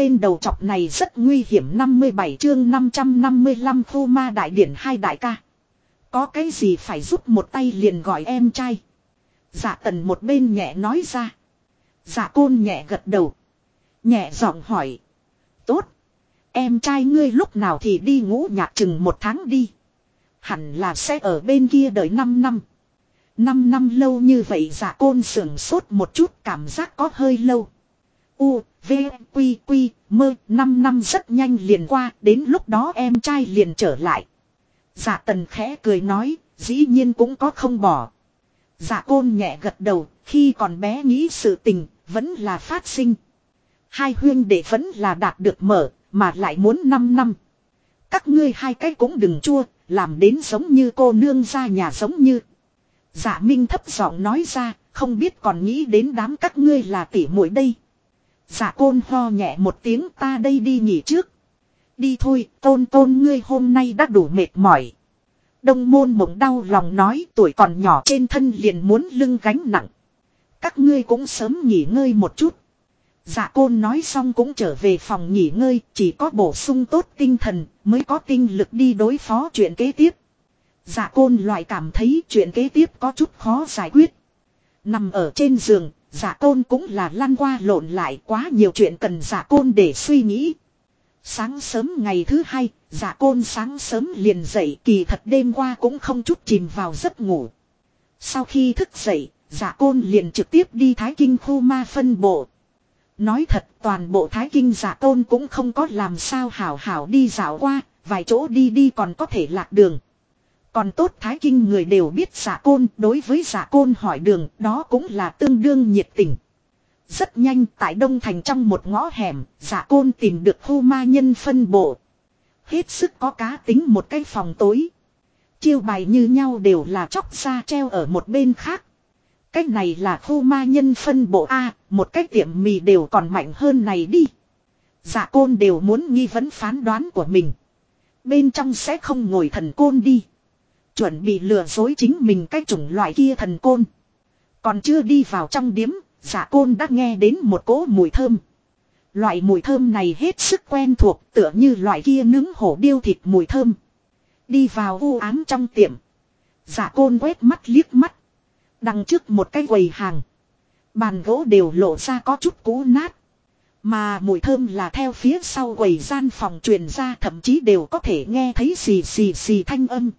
tên đầu chọc này rất nguy hiểm 57 chương 555 khu ma đại điển hai đại ca. Có cái gì phải giúp một tay liền gọi em trai. Dạ tần một bên nhẹ nói ra. Dạ côn nhẹ gật đầu. Nhẹ giọng hỏi. Tốt. Em trai ngươi lúc nào thì đi ngũ nhạc chừng một tháng đi. Hẳn là sẽ ở bên kia đợi 5 năm. 5 năm lâu như vậy giả côn sưởng sốt một chút cảm giác có hơi lâu. U, V, Quy, Quy, mơ, 5 năm rất nhanh liền qua, đến lúc đó em trai liền trở lại. Giả tần khẽ cười nói, dĩ nhiên cũng có không bỏ. Giả côn nhẹ gật đầu, khi còn bé nghĩ sự tình, vẫn là phát sinh. Hai huyên đệ vẫn là đạt được mở, mà lại muốn 5 năm. Các ngươi hai cái cũng đừng chua, làm đến giống như cô nương ra nhà giống như. giả Minh thấp giọng nói ra, không biết còn nghĩ đến đám các ngươi là tỉ muội đây. Dạ côn ho nhẹ một tiếng ta đây đi nghỉ trước. Đi thôi, tôn tôn ngươi hôm nay đã đủ mệt mỏi. Đông môn mộng đau lòng nói tuổi còn nhỏ trên thân liền muốn lưng gánh nặng. Các ngươi cũng sớm nghỉ ngơi một chút. Dạ côn nói xong cũng trở về phòng nghỉ ngơi, chỉ có bổ sung tốt tinh thần, mới có tinh lực đi đối phó chuyện kế tiếp. Dạ côn loại cảm thấy chuyện kế tiếp có chút khó giải quyết. Nằm ở trên giường, giả côn cũng là lăn qua lộn lại quá nhiều chuyện cần giả côn để suy nghĩ. Sáng sớm ngày thứ hai, giả côn sáng sớm liền dậy kỳ thật đêm qua cũng không chút chìm vào giấc ngủ. Sau khi thức dậy, giả côn liền trực tiếp đi Thái Kinh khu ma phân bộ. Nói thật toàn bộ Thái Kinh giả tôn cũng không có làm sao hảo hảo đi dạo qua, vài chỗ đi đi còn có thể lạc đường. Còn tốt Thái Kinh người đều biết giả côn, đối với giả côn hỏi đường, đó cũng là tương đương nhiệt tình. Rất nhanh tại Đông Thành trong một ngõ hẻm, giả côn tìm được khu ma nhân phân bộ. Hết sức có cá tính một cái phòng tối. Chiêu bài như nhau đều là chóc ra treo ở một bên khác. Cách này là khu ma nhân phân bộ A, một cái tiệm mì đều còn mạnh hơn này đi. Dạ côn đều muốn nghi vấn phán đoán của mình. Bên trong sẽ không ngồi thần côn đi. Chuẩn bị lừa dối chính mình cái chủng loại kia thần côn. Còn chưa đi vào trong điếm, dạ côn đã nghe đến một cỗ mùi thơm. Loại mùi thơm này hết sức quen thuộc tựa như loại kia nướng hổ điêu thịt mùi thơm. Đi vào u ám trong tiệm. Dạ côn quét mắt liếc mắt. Đằng trước một cái quầy hàng. Bàn gỗ đều lộ ra có chút cũ nát. Mà mùi thơm là theo phía sau quầy gian phòng truyền ra thậm chí đều có thể nghe thấy xì xì xì thanh âm.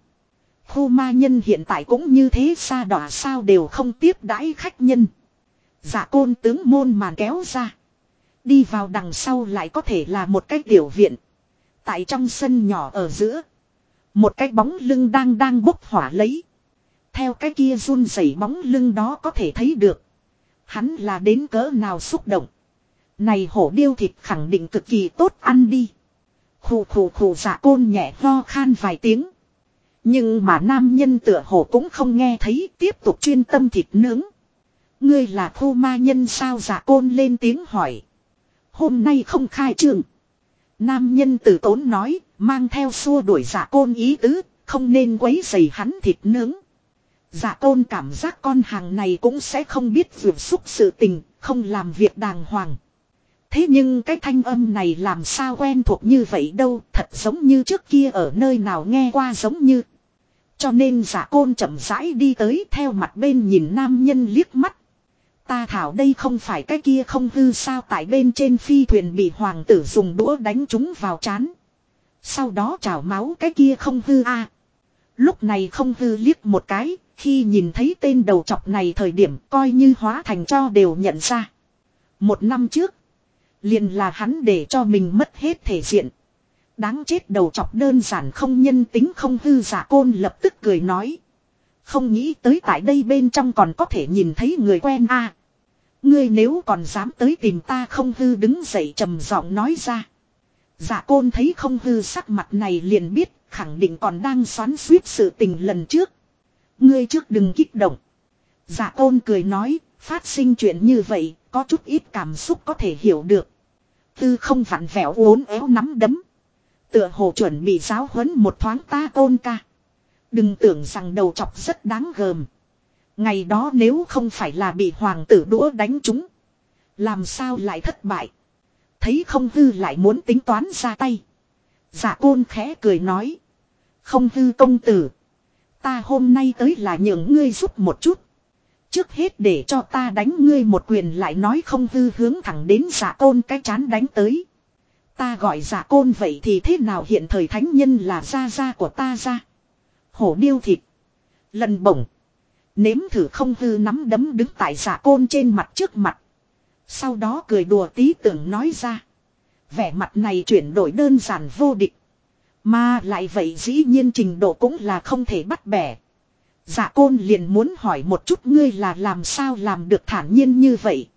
Khu ma nhân hiện tại cũng như thế xa đỏ sao đều không tiếp đãi khách nhân. Giả côn tướng môn màn kéo ra. Đi vào đằng sau lại có thể là một cái tiểu viện. Tại trong sân nhỏ ở giữa. Một cái bóng lưng đang đang bốc hỏa lấy. Theo cái kia run rẩy bóng lưng đó có thể thấy được. Hắn là đến cỡ nào xúc động. Này hổ điêu thịt khẳng định cực kỳ tốt ăn đi. Khù khù khù, giả côn nhẹ ho khan vài tiếng. Nhưng mà nam nhân tựa hồ cũng không nghe thấy tiếp tục chuyên tâm thịt nướng. Ngươi là thu ma nhân sao giả côn lên tiếng hỏi. Hôm nay không khai trường. Nam nhân tử tốn nói, mang theo xua đuổi giả côn ý tứ, không nên quấy dày hắn thịt nướng. Dạ tôn cảm giác con hàng này cũng sẽ không biết vượt xúc sự tình, không làm việc đàng hoàng. Thế nhưng cái thanh âm này làm sao quen thuộc như vậy đâu, thật giống như trước kia ở nơi nào nghe qua giống như. Cho nên giả côn chậm rãi đi tới theo mặt bên nhìn nam nhân liếc mắt. Ta thảo đây không phải cái kia không hư sao tại bên trên phi thuyền bị hoàng tử dùng đũa đánh chúng vào chán. Sau đó trào máu cái kia không hư a Lúc này không hư liếc một cái, khi nhìn thấy tên đầu chọc này thời điểm coi như hóa thành cho đều nhận ra. Một năm trước, liền là hắn để cho mình mất hết thể diện. Đáng chết đầu chọc đơn giản không nhân tính không hư giả côn lập tức cười nói. Không nghĩ tới tại đây bên trong còn có thể nhìn thấy người quen a. ngươi nếu còn dám tới tìm ta không hư đứng dậy trầm giọng nói ra. Giả côn thấy không hư sắc mặt này liền biết khẳng định còn đang xoắn suýt sự tình lần trước. Ngươi trước đừng kích động. giả côn cười nói, phát sinh chuyện như vậy, có chút ít cảm xúc có thể hiểu được. Tư không vặn vẹo uốn éo nắm đấm. Tựa hồ chuẩn bị giáo huấn một thoáng ta tôn ca. Đừng tưởng rằng đầu chọc rất đáng gờm. Ngày đó nếu không phải là bị hoàng tử đũa đánh chúng. Làm sao lại thất bại. Thấy không hư lại muốn tính toán ra tay. Giả côn khẽ cười nói. Không hư công tử. Ta hôm nay tới là nhường ngươi giúp một chút. Trước hết để cho ta đánh ngươi một quyền lại nói không hư hướng thẳng đến giả côn cái chán đánh tới. Ta gọi giả côn vậy thì thế nào hiện thời thánh nhân là gia gia của ta ra. Hổ điêu thịt. Lần bổng. Nếm thử không hư nắm đấm đứng tại giả côn trên mặt trước mặt. Sau đó cười đùa tí tưởng nói ra. Vẻ mặt này chuyển đổi đơn giản vô địch. Mà lại vậy dĩ nhiên trình độ cũng là không thể bắt bẻ. Dạ côn liền muốn hỏi một chút ngươi là làm sao làm được thản nhiên như vậy.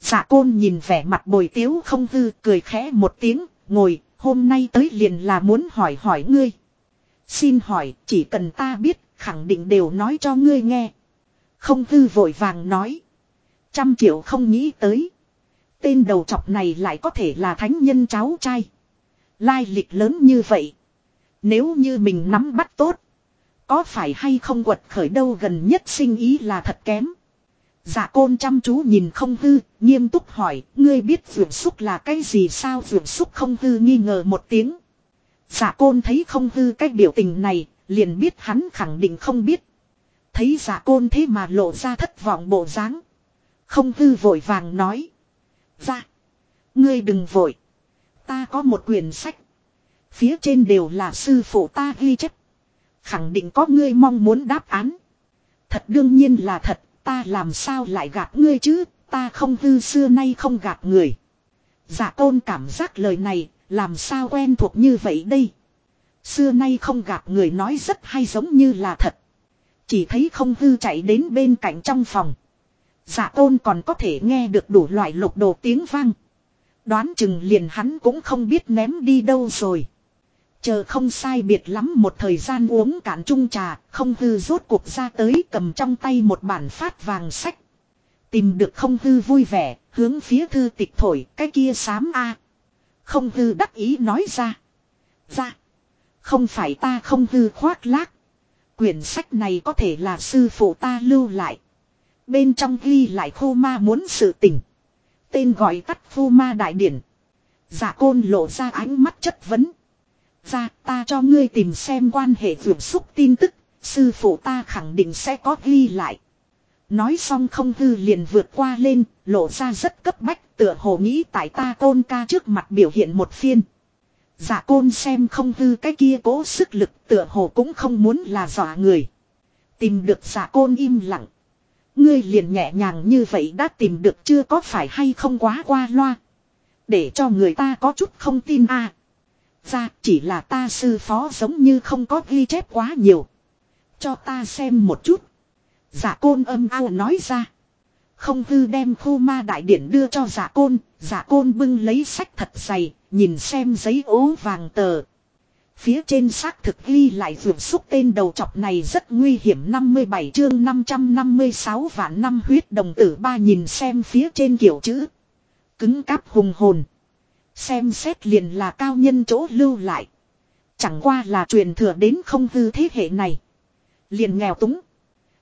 Dạ côn nhìn vẻ mặt bồi tiếu không hư cười khẽ một tiếng, ngồi, hôm nay tới liền là muốn hỏi hỏi ngươi. Xin hỏi, chỉ cần ta biết, khẳng định đều nói cho ngươi nghe. Không hư vội vàng nói. Trăm triệu không nghĩ tới. Tên đầu chọc này lại có thể là thánh nhân cháu trai. Lai lịch lớn như vậy. Nếu như mình nắm bắt tốt. Có phải hay không quật khởi đâu gần nhất sinh ý là thật kém. Dạ côn chăm chú nhìn không hư, nghiêm túc hỏi, ngươi biết vượt xúc là cái gì sao vượt xúc không hư nghi ngờ một tiếng. Dạ côn thấy không hư cái biểu tình này, liền biết hắn khẳng định không biết. Thấy dạ côn thế mà lộ ra thất vọng bộ dáng. Không hư vội vàng nói. Dạ, ngươi đừng vội. Ta có một quyển sách. Phía trên đều là sư phụ ta ghi chép. Khẳng định có ngươi mong muốn đáp án. Thật đương nhiên là thật, ta làm sao lại gạt ngươi chứ, ta không hư xưa nay không gạt người. Giả tôn cảm giác lời này, làm sao quen thuộc như vậy đây. Xưa nay không gạt người nói rất hay giống như là thật. Chỉ thấy không hư chạy đến bên cạnh trong phòng. Giả tôn còn có thể nghe được đủ loại lục đồ tiếng vang. Đoán chừng liền hắn cũng không biết ném đi đâu rồi. Chờ không sai biệt lắm một thời gian uống cạn chung trà, không hư rốt cuộc ra tới cầm trong tay một bản phát vàng sách. Tìm được không hư vui vẻ, hướng phía thư tịch thổi, cái kia sám a Không hư đắc ý nói ra. Ra. Không phải ta không hư khoác lác. Quyển sách này có thể là sư phụ ta lưu lại. Bên trong ghi lại khô ma muốn sự tình. Tên gọi tắt khô ma đại điển. Giả côn lộ ra ánh mắt chất vấn ra ta cho ngươi tìm xem quan hệ vượt xúc tin tức, sư phụ ta khẳng định sẽ có ghi lại. Nói xong không hư liền vượt qua lên, lộ ra rất cấp bách, tựa hồ nghĩ tại ta côn ca trước mặt biểu hiện một phiên. Giả côn xem không hư cái kia cố sức lực tựa hồ cũng không muốn là dọa người. Tìm được giả côn im lặng. Ngươi liền nhẹ nhàng như vậy đã tìm được chưa có phải hay không quá qua loa. Để cho người ta có chút không tin à ra chỉ là ta sư phó giống như không có ghi chép quá nhiều. Cho ta xem một chút. Giả côn âm ao nói ra. Không hư đem khu ma đại điển đưa cho giả côn. Giả côn bưng lấy sách thật dày. Nhìn xem giấy ố vàng tờ. Phía trên xác thực ghi lại vượt xúc tên đầu chọc này rất nguy hiểm 57 chương 556 vạn năm huyết đồng tử ba nhìn xem phía trên kiểu chữ. Cứng cáp hùng hồn. Xem xét liền là cao nhân chỗ lưu lại. Chẳng qua là truyền thừa đến không hư thế hệ này. Liền nghèo túng.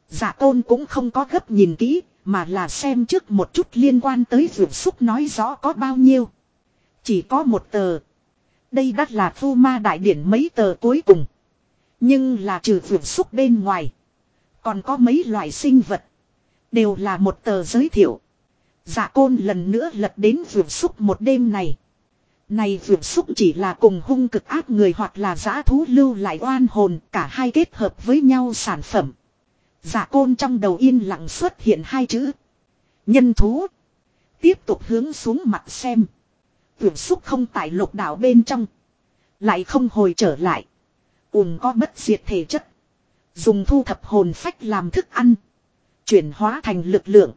Giả tôn cũng không có gấp nhìn kỹ, mà là xem trước một chút liên quan tới vượt xúc nói rõ có bao nhiêu. Chỉ có một tờ. Đây đắt là phu ma đại điển mấy tờ cuối cùng. Nhưng là trừ vượt xúc bên ngoài. Còn có mấy loại sinh vật. Đều là một tờ giới thiệu. Giả côn lần nữa lật đến vượt xúc một đêm này. Này vượt xúc chỉ là cùng hung cực ác người hoặc là giã thú lưu lại oan hồn, cả hai kết hợp với nhau sản phẩm. Giả côn trong đầu yên lặng xuất hiện hai chữ. Nhân thú. Tiếp tục hướng xuống mặt xem. Vượt xúc không tại lục đảo bên trong. Lại không hồi trở lại. Ún có bất diệt thể chất. Dùng thu thập hồn phách làm thức ăn. Chuyển hóa thành lực lượng.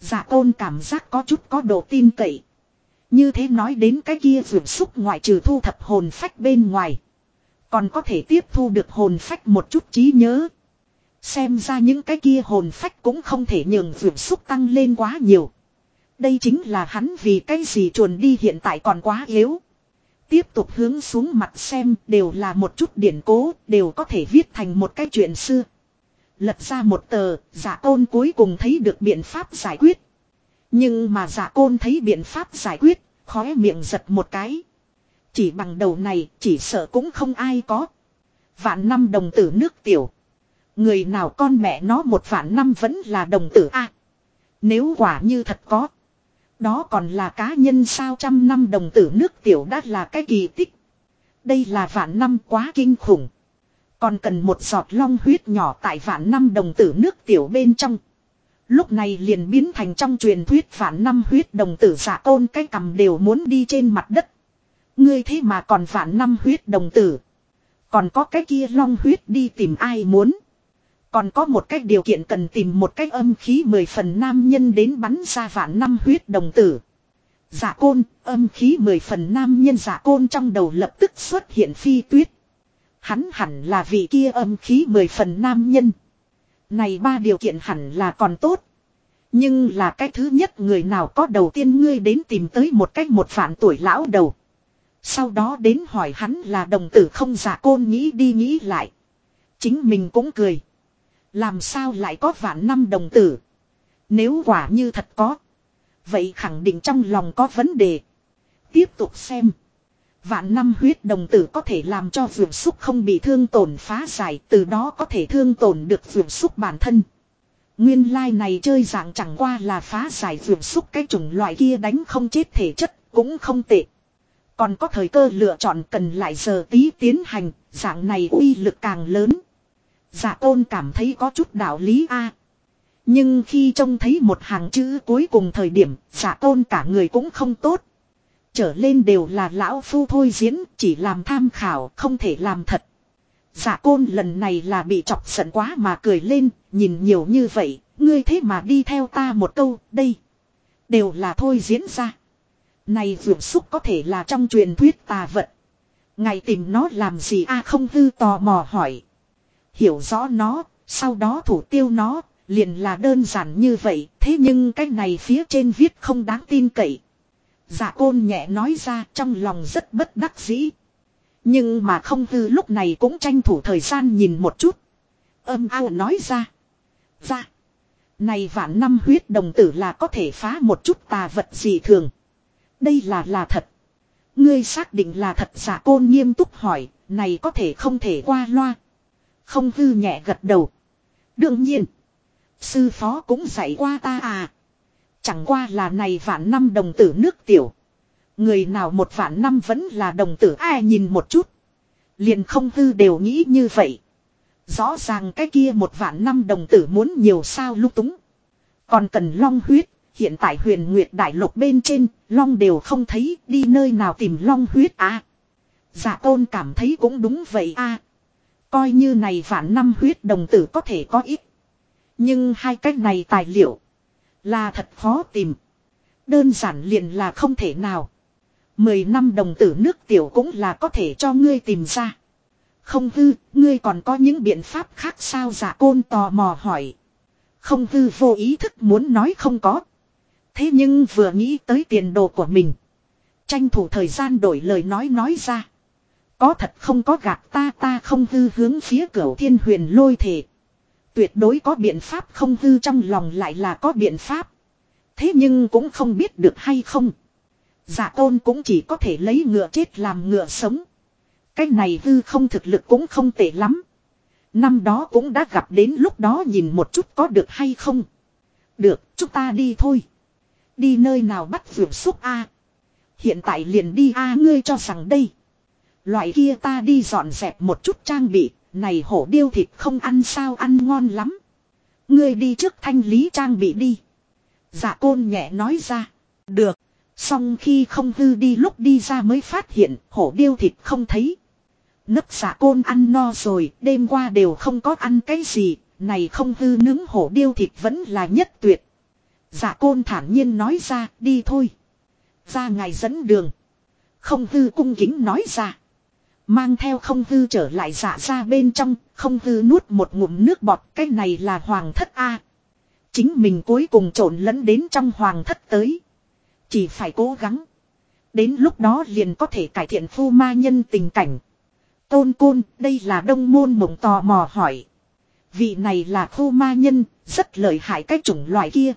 Giả côn cảm giác có chút có độ tin cậy. Như thế nói đến cái kia vượt xúc ngoại trừ thu thập hồn phách bên ngoài. Còn có thể tiếp thu được hồn phách một chút trí nhớ. Xem ra những cái kia hồn phách cũng không thể nhường vượt xúc tăng lên quá nhiều. Đây chính là hắn vì cái gì chuồn đi hiện tại còn quá yếu. Tiếp tục hướng xuống mặt xem đều là một chút điển cố, đều có thể viết thành một cái chuyện xưa. Lật ra một tờ, giả tôn cuối cùng thấy được biện pháp giải quyết. Nhưng mà giả côn thấy biện pháp giải quyết, Khóe miệng giật một cái. Chỉ bằng đầu này chỉ sợ cũng không ai có. Vạn năm đồng tử nước tiểu. Người nào con mẹ nó một vạn năm vẫn là đồng tử a Nếu quả như thật có. Đó còn là cá nhân sao trăm năm đồng tử nước tiểu đã là cái kỳ tích. Đây là vạn năm quá kinh khủng. Còn cần một giọt long huyết nhỏ tại vạn năm đồng tử nước tiểu bên trong. Lúc này liền biến thành trong truyền thuyết vạn năm huyết đồng tử giả tôn cái cầm đều muốn đi trên mặt đất. Ngươi thế mà còn vạn năm huyết đồng tử. Còn có cái kia long huyết đi tìm ai muốn. Còn có một cách điều kiện cần tìm một cách âm khí mười phần nam nhân đến bắn ra vạn năm huyết đồng tử. Giả côn, âm khí mười phần nam nhân giả côn trong đầu lập tức xuất hiện phi tuyết. Hắn hẳn là vị kia âm khí mười phần nam nhân. Này ba điều kiện hẳn là còn tốt. Nhưng là cái thứ nhất người nào có đầu tiên ngươi đến tìm tới một cách một phản tuổi lão đầu. Sau đó đến hỏi hắn là đồng tử không giả côn nghĩ đi nghĩ lại. Chính mình cũng cười. Làm sao lại có vạn năm đồng tử. Nếu quả như thật có. Vậy khẳng định trong lòng có vấn đề. Tiếp tục xem. Vạn năm huyết đồng tử có thể làm cho vườn xúc không bị thương tổn phá giải. Từ đó có thể thương tổn được vườn xúc bản thân. Nguyên lai like này chơi dạng chẳng qua là phá giải vườn xúc cái chủng loại kia đánh không chết thể chất cũng không tệ. Còn có thời cơ lựa chọn cần lại giờ tí tiến hành, dạng này uy lực càng lớn. Giả tôn cảm thấy có chút đạo lý a Nhưng khi trông thấy một hàng chữ cuối cùng thời điểm, giả tôn cả người cũng không tốt. Trở lên đều là lão phu thôi diễn, chỉ làm tham khảo, không thể làm thật. Giả côn lần này là bị chọc giận quá mà cười lên, nhìn nhiều như vậy, ngươi thế mà đi theo ta một câu, đây. Đều là thôi diễn ra. Này vượt xúc có thể là trong truyền thuyết tà vật. Ngày tìm nó làm gì a không hư tò mò hỏi. Hiểu rõ nó, sau đó thủ tiêu nó, liền là đơn giản như vậy, thế nhưng cái này phía trên viết không đáng tin cậy. Dạ côn nhẹ nói ra trong lòng rất bất đắc dĩ. Nhưng mà không hư lúc này cũng tranh thủ thời gian nhìn một chút. Âm ao nói ra. Ra. Này vạn năm huyết đồng tử là có thể phá một chút tà vật gì thường. Đây là là thật. Ngươi xác định là thật giả côn nghiêm túc hỏi, này có thể không thể qua loa. Không hư nhẹ gật đầu. Đương nhiên. Sư phó cũng dạy qua ta à. Chẳng qua là này vạn năm đồng tử nước tiểu. Người nào một vạn năm vẫn là đồng tử ai nhìn một chút. Liền không hư đều nghĩ như vậy. Rõ ràng cái kia một vạn năm đồng tử muốn nhiều sao lúc túng. Còn cần long huyết, hiện tại huyền nguyệt đại lục bên trên, long đều không thấy, đi nơi nào tìm long huyết à. Giả tôn cảm thấy cũng đúng vậy à. Coi như này vạn năm huyết đồng tử có thể có ít. Nhưng hai cách này tài liệu là thật khó tìm. Đơn giản liền là không thể nào. Mười năm đồng tử nước tiểu cũng là có thể cho ngươi tìm ra. Không hư, ngươi còn có những biện pháp khác sao giả côn tò mò hỏi. Không hư vô ý thức muốn nói không có. Thế nhưng vừa nghĩ tới tiền đồ của mình. Tranh thủ thời gian đổi lời nói nói ra. Có thật không có gạt ta ta không hư hướng phía cửa thiên huyền lôi thể. Tuyệt đối có biện pháp không hư trong lòng lại là có biện pháp. Thế nhưng cũng không biết được hay không. Giả tôn cũng chỉ có thể lấy ngựa chết làm ngựa sống. Cái này hư không thực lực cũng không tệ lắm. Năm đó cũng đã gặp đến lúc đó nhìn một chút có được hay không. Được, chúng ta đi thôi. Đi nơi nào bắt vượt xúc A. Hiện tại liền đi A ngươi cho rằng đây. Loại kia ta đi dọn dẹp một chút trang bị, này hổ điêu thịt không ăn sao ăn ngon lắm. Ngươi đi trước thanh lý trang bị đi. Dạ côn nhẹ nói ra. Được. Xong khi không hư đi lúc đi ra mới phát hiện hổ điêu thịt không thấy. Nấp giả côn ăn no rồi, đêm qua đều không có ăn cái gì, này không hư nướng hổ điêu thịt vẫn là nhất tuyệt. giả côn thản nhiên nói ra, đi thôi. Ra ngài dẫn đường. Không hư cung kính nói ra. Mang theo không hư trở lại dạ ra bên trong, không hư nuốt một ngụm nước bọt, cái này là hoàng thất A. Chính mình cuối cùng trộn lẫn đến trong hoàng thất tới. Chỉ phải cố gắng. Đến lúc đó liền có thể cải thiện phu ma nhân tình cảnh. Tôn côn, đây là đông môn mộng tò mò hỏi. Vị này là phu ma nhân, rất lợi hại cái chủng loại kia.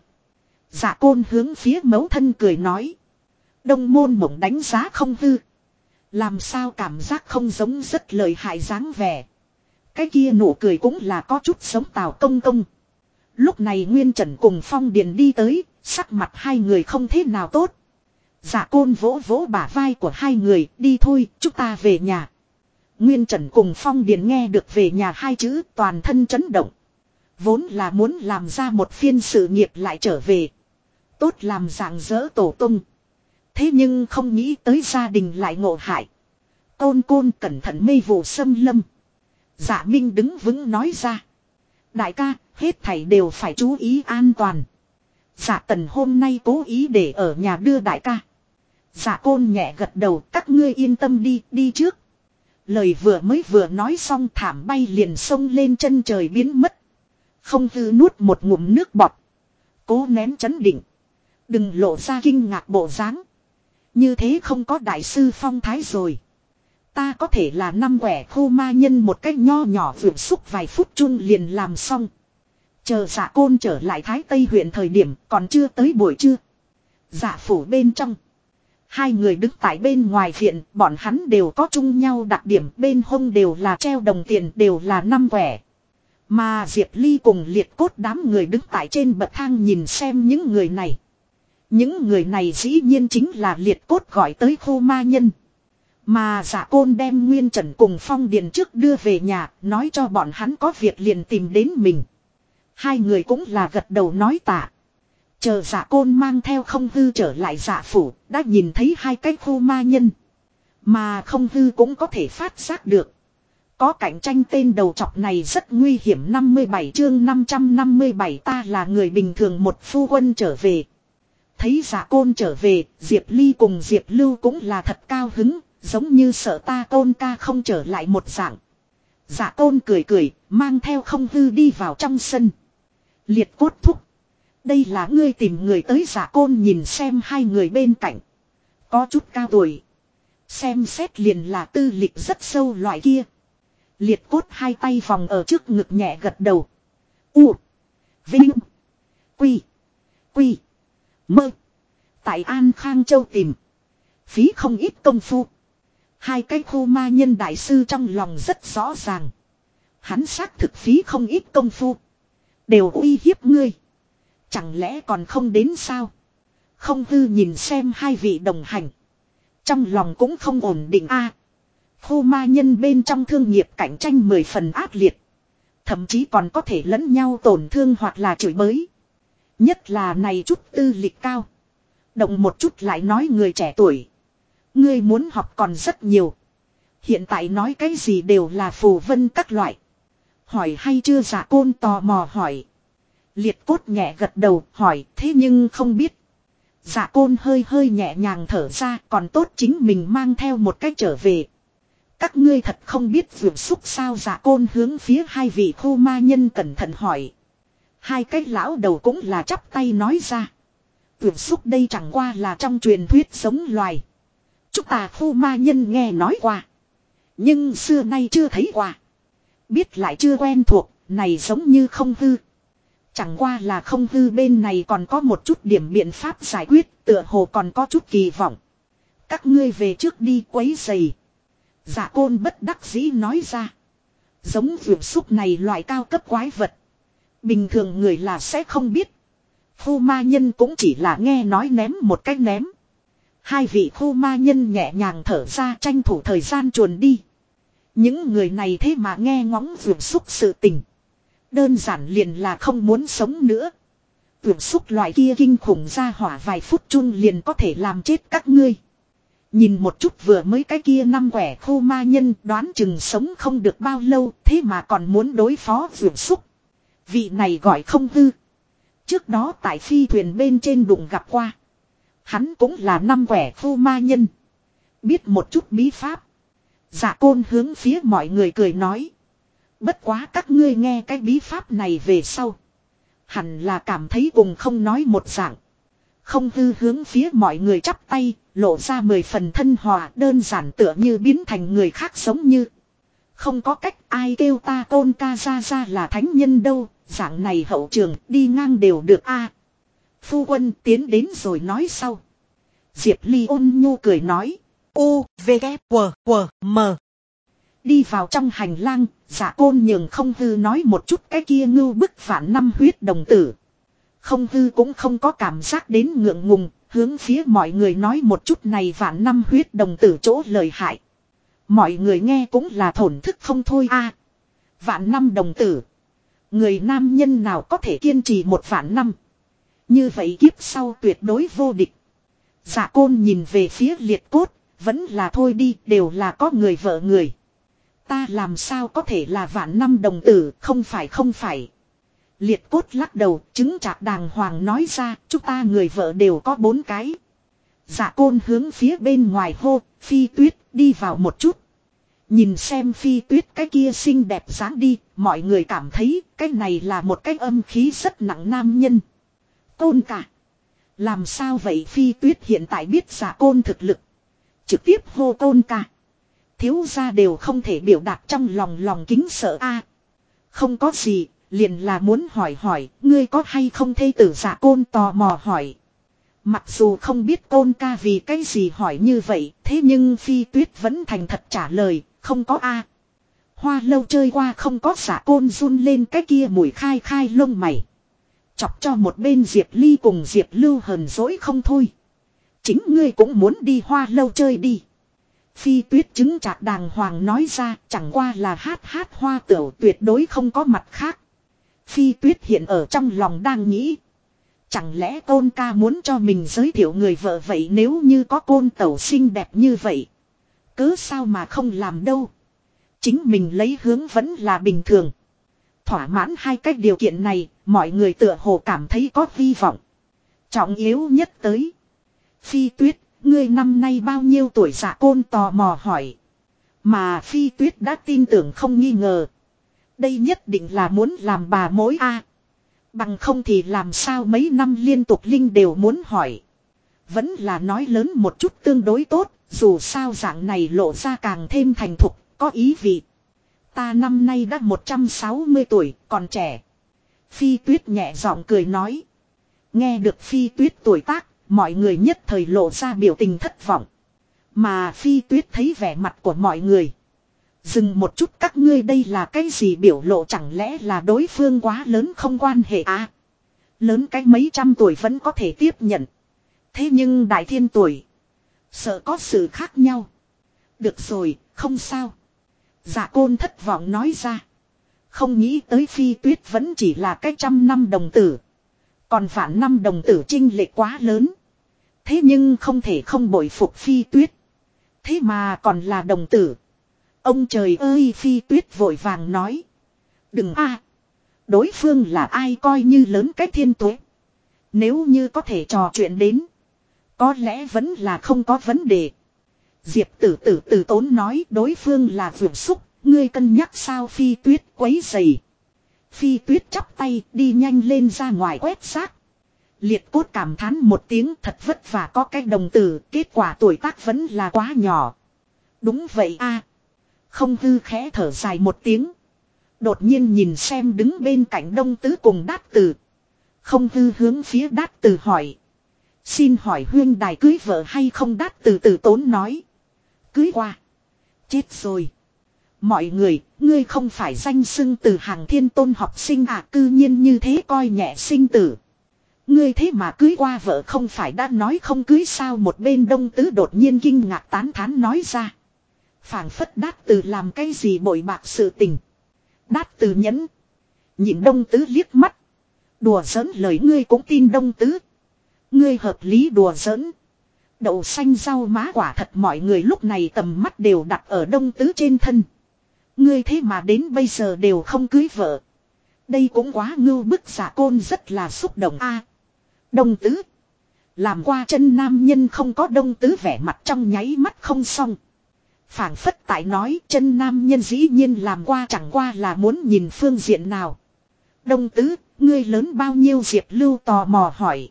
Dạ côn hướng phía mấu thân cười nói. Đông môn mộng đánh giá không hư. Làm sao cảm giác không giống rất lời hại dáng vẻ. Cái kia nụ cười cũng là có chút giống tào công công. Lúc này Nguyên Trần cùng Phong Điền đi tới, sắc mặt hai người không thế nào tốt. Dạ côn vỗ vỗ bả vai của hai người, đi thôi, chúng ta về nhà. Nguyên Trần cùng Phong Điền nghe được về nhà hai chữ toàn thân chấn động. Vốn là muốn làm ra một phiên sự nghiệp lại trở về. Tốt làm dạng dỡ tổ tung. Thế nhưng không nghĩ tới gia đình lại ngộ hại. Côn côn cẩn thận mây vụ xâm lâm. Dạ Minh đứng vững nói ra. Đại ca, hết thảy đều phải chú ý an toàn. Dạ tần hôm nay cố ý để ở nhà đưa đại ca. Dạ côn nhẹ gật đầu các ngươi yên tâm đi, đi trước. Lời vừa mới vừa nói xong thảm bay liền sông lên chân trời biến mất. Không hư nuốt một ngụm nước bọt. Cố nén chấn định. Đừng lộ ra kinh ngạc bộ dáng. Như thế không có đại sư phong thái rồi. Ta có thể là năm quẻ khu ma nhân một cách nho nhỏ vượt xúc vài phút chung liền làm xong. Chờ giả côn trở lại Thái Tây huyện thời điểm còn chưa tới buổi trưa. Giả phủ bên trong. Hai người đứng tại bên ngoài viện, bọn hắn đều có chung nhau đặc điểm bên hông đều là treo đồng tiền đều là năm quẻ. Mà Diệp Ly cùng liệt cốt đám người đứng tại trên bậc thang nhìn xem những người này. Những người này dĩ nhiên chính là liệt cốt gọi tới khô ma nhân. Mà giả côn đem Nguyên Trần cùng Phong Điền trước đưa về nhà, nói cho bọn hắn có việc liền tìm đến mình. Hai người cũng là gật đầu nói tạ. Chờ giả côn mang theo không hư trở lại giả phủ, đã nhìn thấy hai cái khô ma nhân. Mà không hư cũng có thể phát giác được. Có cạnh tranh tên đầu chọc này rất nguy hiểm 57 chương 557 ta là người bình thường một phu quân trở về. Thấy giả côn trở về, Diệp Ly cùng Diệp Lưu cũng là thật cao hứng, giống như sợ ta côn ca không trở lại một dạng. Giả côn cười cười, mang theo không hư đi vào trong sân. Liệt cốt thúc. Đây là ngươi tìm người tới giả côn nhìn xem hai người bên cạnh. Có chút cao tuổi. Xem xét liền là tư lịch rất sâu loại kia. Liệt cốt hai tay vòng ở trước ngực nhẹ gật đầu. U. Vinh. Quy. Quy. Mơ. Tại An Khang Châu tìm. Phí không ít công phu. Hai cái khu ma nhân đại sư trong lòng rất rõ ràng. Hắn xác thực phí không ít công phu. Đều uy hiếp ngươi. Chẳng lẽ còn không đến sao? Không hư nhìn xem hai vị đồng hành. Trong lòng cũng không ổn định a. khu ma nhân bên trong thương nghiệp cạnh tranh mười phần ác liệt. Thậm chí còn có thể lẫn nhau tổn thương hoặc là chửi bới. Nhất là này chút tư lịch cao. Động một chút lại nói người trẻ tuổi. Ngươi muốn học còn rất nhiều. Hiện tại nói cái gì đều là phù vân các loại. Hỏi hay chưa giả côn tò mò hỏi. Liệt cốt nhẹ gật đầu hỏi thế nhưng không biết. Giả côn hơi hơi nhẹ nhàng thở ra còn tốt chính mình mang theo một cách trở về. Các ngươi thật không biết vượt xúc sao giả côn hướng phía hai vị khô ma nhân cẩn thận hỏi. Hai cái lão đầu cũng là chắp tay nói ra. Vượt xúc đây chẳng qua là trong truyền thuyết sống loài. Chúng ta khu ma nhân nghe nói qua. Nhưng xưa nay chưa thấy qua. Biết lại chưa quen thuộc, này giống như không hư. Chẳng qua là không hư bên này còn có một chút điểm biện pháp giải quyết, tựa hồ còn có chút kỳ vọng. Các ngươi về trước đi quấy giày. Giả côn bất đắc dĩ nói ra. Giống vượt xúc này loại cao cấp quái vật. Bình thường người là sẽ không biết. Phu ma nhân cũng chỉ là nghe nói ném một cách ném. Hai vị khu ma nhân nhẹ nhàng thở ra tranh thủ thời gian chuồn đi. Những người này thế mà nghe ngóng vượt xúc sự tình. Đơn giản liền là không muốn sống nữa. Vượt xúc loại kia kinh khủng ra hỏa vài phút chung liền có thể làm chết các ngươi. Nhìn một chút vừa mới cái kia năm quẻ khô ma nhân đoán chừng sống không được bao lâu, thế mà còn muốn đối phó vượt xúc. Vị này gọi không hư. Trước đó tại phi thuyền bên trên đụng gặp qua. Hắn cũng là năm quẻ phu ma nhân. Biết một chút bí pháp. Dạ côn hướng phía mọi người cười nói. Bất quá các ngươi nghe cái bí pháp này về sau. Hẳn là cảm thấy cùng không nói một dạng. Không hư hướng phía mọi người chắp tay, lộ ra mười phần thân hòa đơn giản tựa như biến thành người khác sống như. Không có cách ai kêu ta tôn ca ra ra là thánh nhân đâu, dạng này hậu trường đi ngang đều được a Phu quân tiến đến rồi nói sau. Diệp Ly ôn nhu cười nói. U, V, K, W, W, M. Đi vào trong hành lang, giả côn nhường không hư nói một chút cái kia ngưu bức vạn năm huyết đồng tử. Không hư cũng không có cảm giác đến ngượng ngùng, hướng phía mọi người nói một chút này vạn năm huyết đồng tử chỗ lời hại. Mọi người nghe cũng là thổn thức không thôi a Vạn năm đồng tử. Người nam nhân nào có thể kiên trì một vạn năm. Như vậy kiếp sau tuyệt đối vô địch. Giả côn nhìn về phía liệt cốt, vẫn là thôi đi, đều là có người vợ người. Ta làm sao có thể là vạn năm đồng tử, không phải không phải. Liệt cốt lắc đầu, chứng chạc đàng hoàng nói ra, chúng ta người vợ đều có bốn cái. Giả côn hướng phía bên ngoài hô, phi tuyết, đi vào một chút. Nhìn xem phi tuyết cái kia xinh đẹp dáng đi, mọi người cảm thấy cái này là một cái âm khí rất nặng nam nhân. Côn cả. Làm sao vậy phi tuyết hiện tại biết giả côn thực lực. Trực tiếp hô côn cả. Thiếu gia đều không thể biểu đạt trong lòng lòng kính sợ a. không có gì, liền là muốn hỏi hỏi, ngươi có hay không thấy tử giả côn tò mò hỏi. Mặc dù không biết côn ca vì cái gì hỏi như vậy, thế nhưng phi tuyết vẫn thành thật trả lời, không có a. Hoa lâu chơi qua không có xả côn run lên cái kia mùi khai khai lông mày. Chọc cho một bên Diệp Ly cùng Diệp Lưu hờn dỗi không thôi. Chính ngươi cũng muốn đi hoa lâu chơi đi. Phi tuyết chứng chạc đàng hoàng nói ra chẳng qua là hát hát hoa tửu tuyệt đối không có mặt khác. Phi tuyết hiện ở trong lòng đang nghĩ. Chẳng lẽ côn ca muốn cho mình giới thiệu người vợ vậy nếu như có côn tẩu xinh đẹp như vậy. Cứ sao mà không làm đâu. Chính mình lấy hướng vẫn là bình thường. Thỏa mãn hai cách điều kiện này, mọi người tựa hồ cảm thấy có hy vọng. Trọng yếu nhất tới. Phi tuyết, ngươi năm nay bao nhiêu tuổi dạ côn tò mò hỏi. Mà phi tuyết đã tin tưởng không nghi ngờ. Đây nhất định là muốn làm bà mối a. Bằng không thì làm sao mấy năm liên tục Linh đều muốn hỏi. Vẫn là nói lớn một chút tương đối tốt, dù sao dạng này lộ ra càng thêm thành thục, có ý vị. Ta năm nay đã 160 tuổi, còn trẻ. Phi tuyết nhẹ giọng cười nói. Nghe được phi tuyết tuổi tác, mọi người nhất thời lộ ra biểu tình thất vọng. Mà phi tuyết thấy vẻ mặt của mọi người. Dừng một chút các ngươi đây là cái gì biểu lộ chẳng lẽ là đối phương quá lớn không quan hệ à. Lớn cái mấy trăm tuổi vẫn có thể tiếp nhận. Thế nhưng đại thiên tuổi. Sợ có sự khác nhau. Được rồi, không sao. giả côn thất vọng nói ra. Không nghĩ tới phi tuyết vẫn chỉ là cái trăm năm đồng tử. Còn phản năm đồng tử trinh lệ quá lớn. Thế nhưng không thể không bội phục phi tuyết. Thế mà còn là đồng tử. Ông trời ơi phi tuyết vội vàng nói. Đừng a Đối phương là ai coi như lớn cái thiên tuế. Nếu như có thể trò chuyện đến. Có lẽ vẫn là không có vấn đề. Diệp tử tử tử tốn nói đối phương là vượt xúc. Ngươi cân nhắc sao phi tuyết quấy dày. Phi tuyết chắp tay đi nhanh lên ra ngoài quét xác. Liệt cốt cảm thán một tiếng thật vất vả có cái đồng tử, kết quả tuổi tác vẫn là quá nhỏ. Đúng vậy a không hư khẽ thở dài một tiếng. Đột nhiên nhìn xem đứng bên cạnh đông tứ cùng đát tử. Không hư hướng phía đát tử hỏi. Xin hỏi huyên đài cưới vợ hay không đát tử tử tốn nói. Cưới qua. Chết rồi. Mọi người, ngươi không phải danh xưng từ hàng thiên tôn học sinh à cư nhiên như thế coi nhẹ sinh tử. Ngươi thế mà cưới qua vợ không phải đã nói không cưới sao một bên đông tứ đột nhiên kinh ngạc tán thán nói ra phảng phất đát từ làm cái gì bội bạc sự tình. Đát từ nhẫn. Nhìn đông tứ liếc mắt. Đùa giỡn lời ngươi cũng tin đông tứ. Ngươi hợp lý đùa giỡn. Đậu xanh rau má quả thật mọi người lúc này tầm mắt đều đặt ở đông tứ trên thân. Ngươi thế mà đến bây giờ đều không cưới vợ. Đây cũng quá ngưu bức giả côn rất là xúc động a. đông tứ. Làm qua chân nam nhân không có đông tứ vẻ mặt trong nháy mắt không xong phảng phất tại nói chân nam nhân dĩ nhiên làm qua chẳng qua là muốn nhìn phương diện nào. Đông tứ, ngươi lớn bao nhiêu Diệp Lưu tò mò hỏi.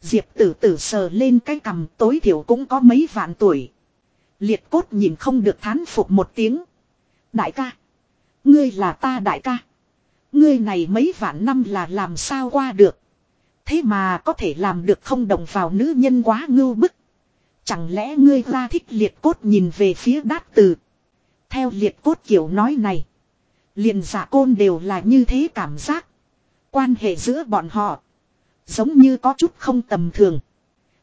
Diệp tử tử sờ lên cái cằm tối thiểu cũng có mấy vạn tuổi. Liệt cốt nhìn không được thán phục một tiếng. Đại ca. Ngươi là ta đại ca. Ngươi này mấy vạn năm là làm sao qua được. Thế mà có thể làm được không đồng vào nữ nhân quá ngưu bức. Chẳng lẽ ngươi ra thích liệt cốt nhìn về phía đát từ. Theo liệt cốt kiểu nói này. Liền giả côn đều là như thế cảm giác. Quan hệ giữa bọn họ. Giống như có chút không tầm thường.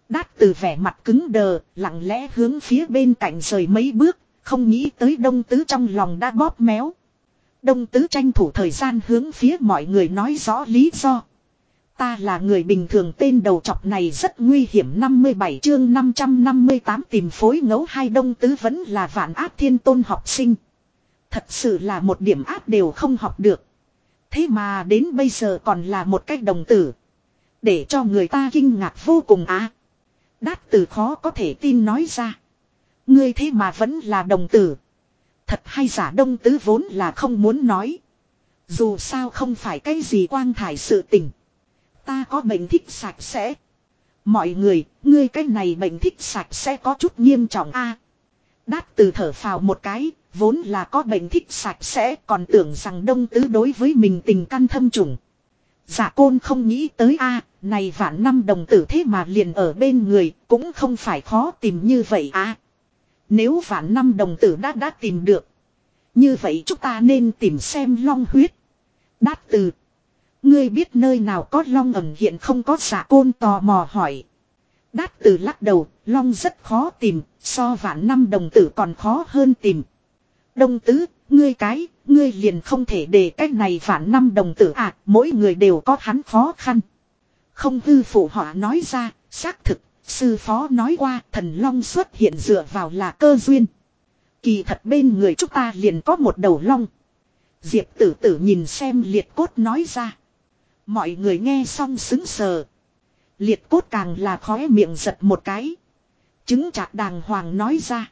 Đát từ vẻ mặt cứng đờ, lặng lẽ hướng phía bên cạnh rời mấy bước, không nghĩ tới đông tứ trong lòng đã bóp méo. Đông tứ tranh thủ thời gian hướng phía mọi người nói rõ lý do. Ta là người bình thường tên đầu chọc này rất nguy hiểm 57 chương 558 tìm phối ngẫu hai đông tứ vẫn là vạn áp thiên tôn học sinh. Thật sự là một điểm áp đều không học được. Thế mà đến bây giờ còn là một cách đồng tử. Để cho người ta kinh ngạc vô cùng á. Đát từ khó có thể tin nói ra. Ngươi thế mà vẫn là đồng tử. Thật hay giả đông tứ vốn là không muốn nói. Dù sao không phải cái gì quang thải sự tình. Ta có bệnh thích sạch sẽ. Mọi người, ngươi cái này bệnh thích sạch sẽ có chút nghiêm trọng a. đát từ thở phào một cái, vốn là có bệnh thích sạch sẽ còn tưởng rằng đông tứ đối với mình tình căn thâm trùng. Giả côn không nghĩ tới a này vạn năm đồng tử thế mà liền ở bên người, cũng không phải khó tìm như vậy à. Nếu vạn năm đồng tử đã đã tìm được. Như vậy chúng ta nên tìm xem long huyết. Đát từ. Ngươi biết nơi nào có long ẩn hiện không có giả côn tò mò hỏi. Đát từ lắc đầu, long rất khó tìm, so vạn năm đồng tử còn khó hơn tìm. Đông tứ, ngươi cái, ngươi liền không thể để cách này vạn năm đồng tử à, mỗi người đều có hắn khó khăn. Không hư phụ họ nói ra, xác thực, sư phó nói qua thần long xuất hiện dựa vào là cơ duyên. Kỳ thật bên người chúng ta liền có một đầu long. Diệp tử tử nhìn xem liệt cốt nói ra. Mọi người nghe xong xứng sờ. Liệt cốt càng là khóe miệng giật một cái. Chứng chạc đàng hoàng nói ra.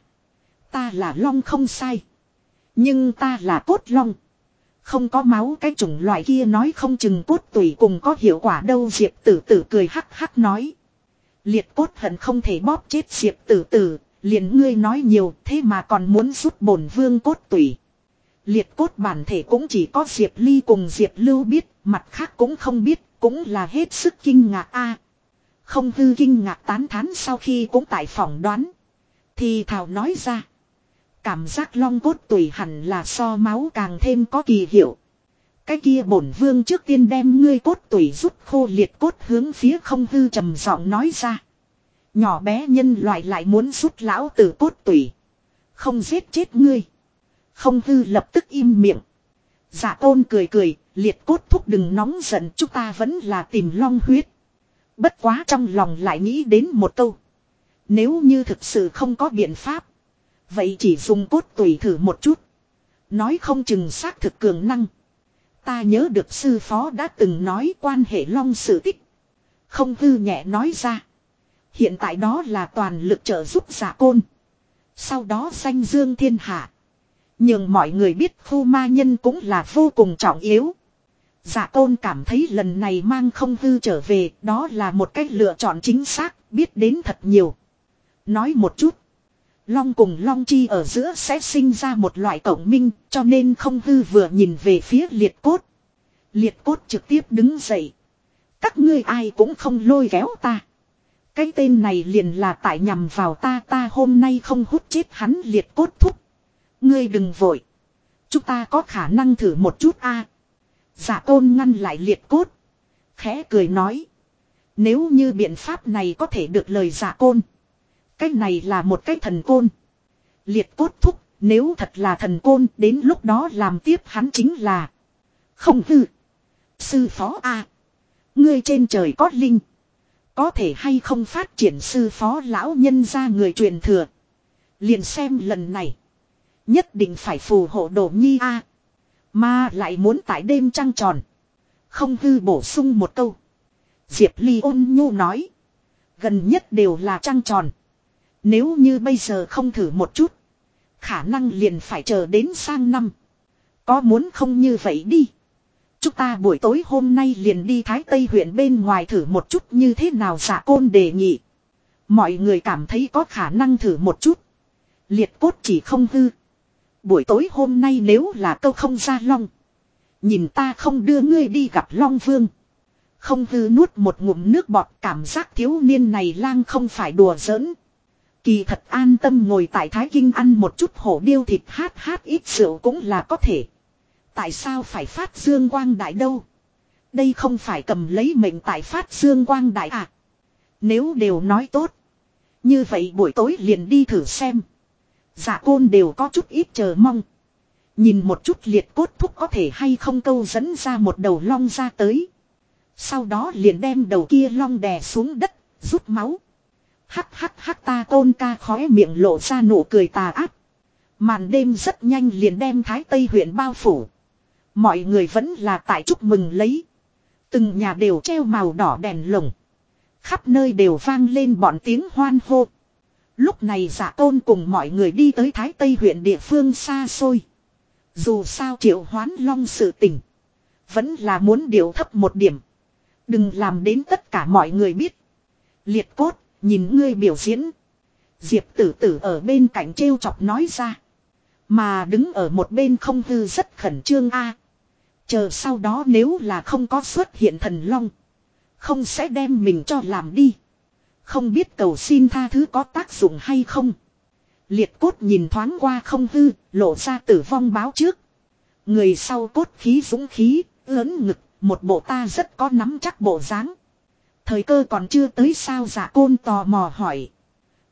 Ta là long không sai. Nhưng ta là cốt long. Không có máu cái chủng loại kia nói không chừng cốt tùy cùng có hiệu quả đâu Diệp tử tử cười hắc hắc nói. Liệt cốt hận không thể bóp chết Diệp tử tử, liền ngươi nói nhiều thế mà còn muốn giúp bổn vương cốt tùy. Liệt cốt bản thể cũng chỉ có Diệp Ly cùng Diệp Lưu biết, mặt khác cũng không biết, cũng là hết sức kinh ngạc a. không hư kinh ngạc tán thán sau khi cũng tại phỏng đoán. Thì Thảo nói ra. Cảm giác long cốt tùy hẳn là so máu càng thêm có kỳ hiệu. Cái kia bổn vương trước tiên đem ngươi cốt tùy rút khô liệt cốt hướng phía không hư trầm giọng nói ra. Nhỏ bé nhân loại lại muốn rút lão tử cốt tùy. Không giết chết ngươi. Không hư lập tức im miệng. Giả tôn cười cười, liệt cốt thúc đừng nóng giận chúng ta vẫn là tìm long huyết. Bất quá trong lòng lại nghĩ đến một câu. Nếu như thực sự không có biện pháp. Vậy chỉ dùng cốt tùy thử một chút. Nói không chừng xác thực cường năng. Ta nhớ được sư phó đã từng nói quan hệ long sự tích. Không hư nhẹ nói ra. Hiện tại đó là toàn lực trợ giúp giả côn. Sau đó danh dương thiên hạ. Nhưng mọi người biết khu ma nhân cũng là vô cùng trọng yếu. Giả tôn cảm thấy lần này mang không hư trở về đó là một cách lựa chọn chính xác, biết đến thật nhiều. Nói một chút. Long cùng long chi ở giữa sẽ sinh ra một loại cộng minh cho nên không hư vừa nhìn về phía liệt cốt. Liệt cốt trực tiếp đứng dậy. Các ngươi ai cũng không lôi kéo ta. Cái tên này liền là tại nhằm vào ta ta hôm nay không hút chết hắn liệt cốt thúc. Ngươi đừng vội. Chúng ta có khả năng thử một chút a. À. Giả tôn ngăn lại liệt cốt. Khẽ cười nói. Nếu như biện pháp này có thể được lời giả côn. Cái này là một cái thần côn. Liệt cốt thúc, nếu thật là thần côn, đến lúc đó làm tiếp hắn chính là. Không hư. Sư phó A. Ngươi trên trời có linh. Có thể hay không phát triển sư phó lão nhân ra người truyền thừa. Liền xem lần này. Nhất định phải phù hộ đồ nhi A. Mà lại muốn tại đêm trăng tròn. Không hư bổ sung một câu. Diệp Ly ôn nhu nói. Gần nhất đều là trăng tròn. Nếu như bây giờ không thử một chút. Khả năng liền phải chờ đến sang năm. Có muốn không như vậy đi. Chúng ta buổi tối hôm nay liền đi Thái Tây huyện bên ngoài thử một chút như thế nào giả côn đề nghị. Mọi người cảm thấy có khả năng thử một chút. Liệt cốt chỉ không hư. Buổi tối hôm nay nếu là câu không ra long. Nhìn ta không đưa ngươi đi gặp long vương. Không hư nuốt một ngụm nước bọt, cảm giác thiếu niên này lang không phải đùa giỡn. Kỳ thật an tâm ngồi tại Thái Kinh ăn một chút hổ điêu thịt hát hát ít rượu cũng là có thể. Tại sao phải phát dương quang đại đâu? Đây không phải cầm lấy mệnh tại phát dương quang đại à? Nếu đều nói tốt. Như vậy buổi tối liền đi thử xem. Dạ côn đều có chút ít chờ mong. Nhìn một chút liệt cốt thúc có thể hay không câu dẫn ra một đầu long ra tới. Sau đó liền đem đầu kia long đè xuống đất, rút máu. Hắc hắc hắc ta tôn ca khóe miệng lộ ra nụ cười tà ác. Màn đêm rất nhanh liền đem Thái Tây huyện bao phủ. Mọi người vẫn là tại chúc mừng lấy. Từng nhà đều treo màu đỏ đèn lồng. Khắp nơi đều vang lên bọn tiếng hoan hô. Lúc này giả tôn cùng mọi người đi tới Thái Tây huyện địa phương xa xôi. Dù sao triệu hoán long sự tình. Vẫn là muốn điều thấp một điểm. Đừng làm đến tất cả mọi người biết. Liệt cốt, nhìn ngươi biểu diễn. Diệp tử tử ở bên cạnh trêu chọc nói ra. Mà đứng ở một bên không hư rất khẩn trương a. Chờ sau đó nếu là không có xuất hiện thần long. Không sẽ đem mình cho làm đi. Không biết cầu xin tha thứ có tác dụng hay không. Liệt cốt nhìn thoáng qua không hư, lộ ra tử vong báo trước. Người sau cốt khí dũng khí, lớn ngực, một bộ ta rất có nắm chắc bộ dáng. Thời cơ còn chưa tới sao giả côn tò mò hỏi.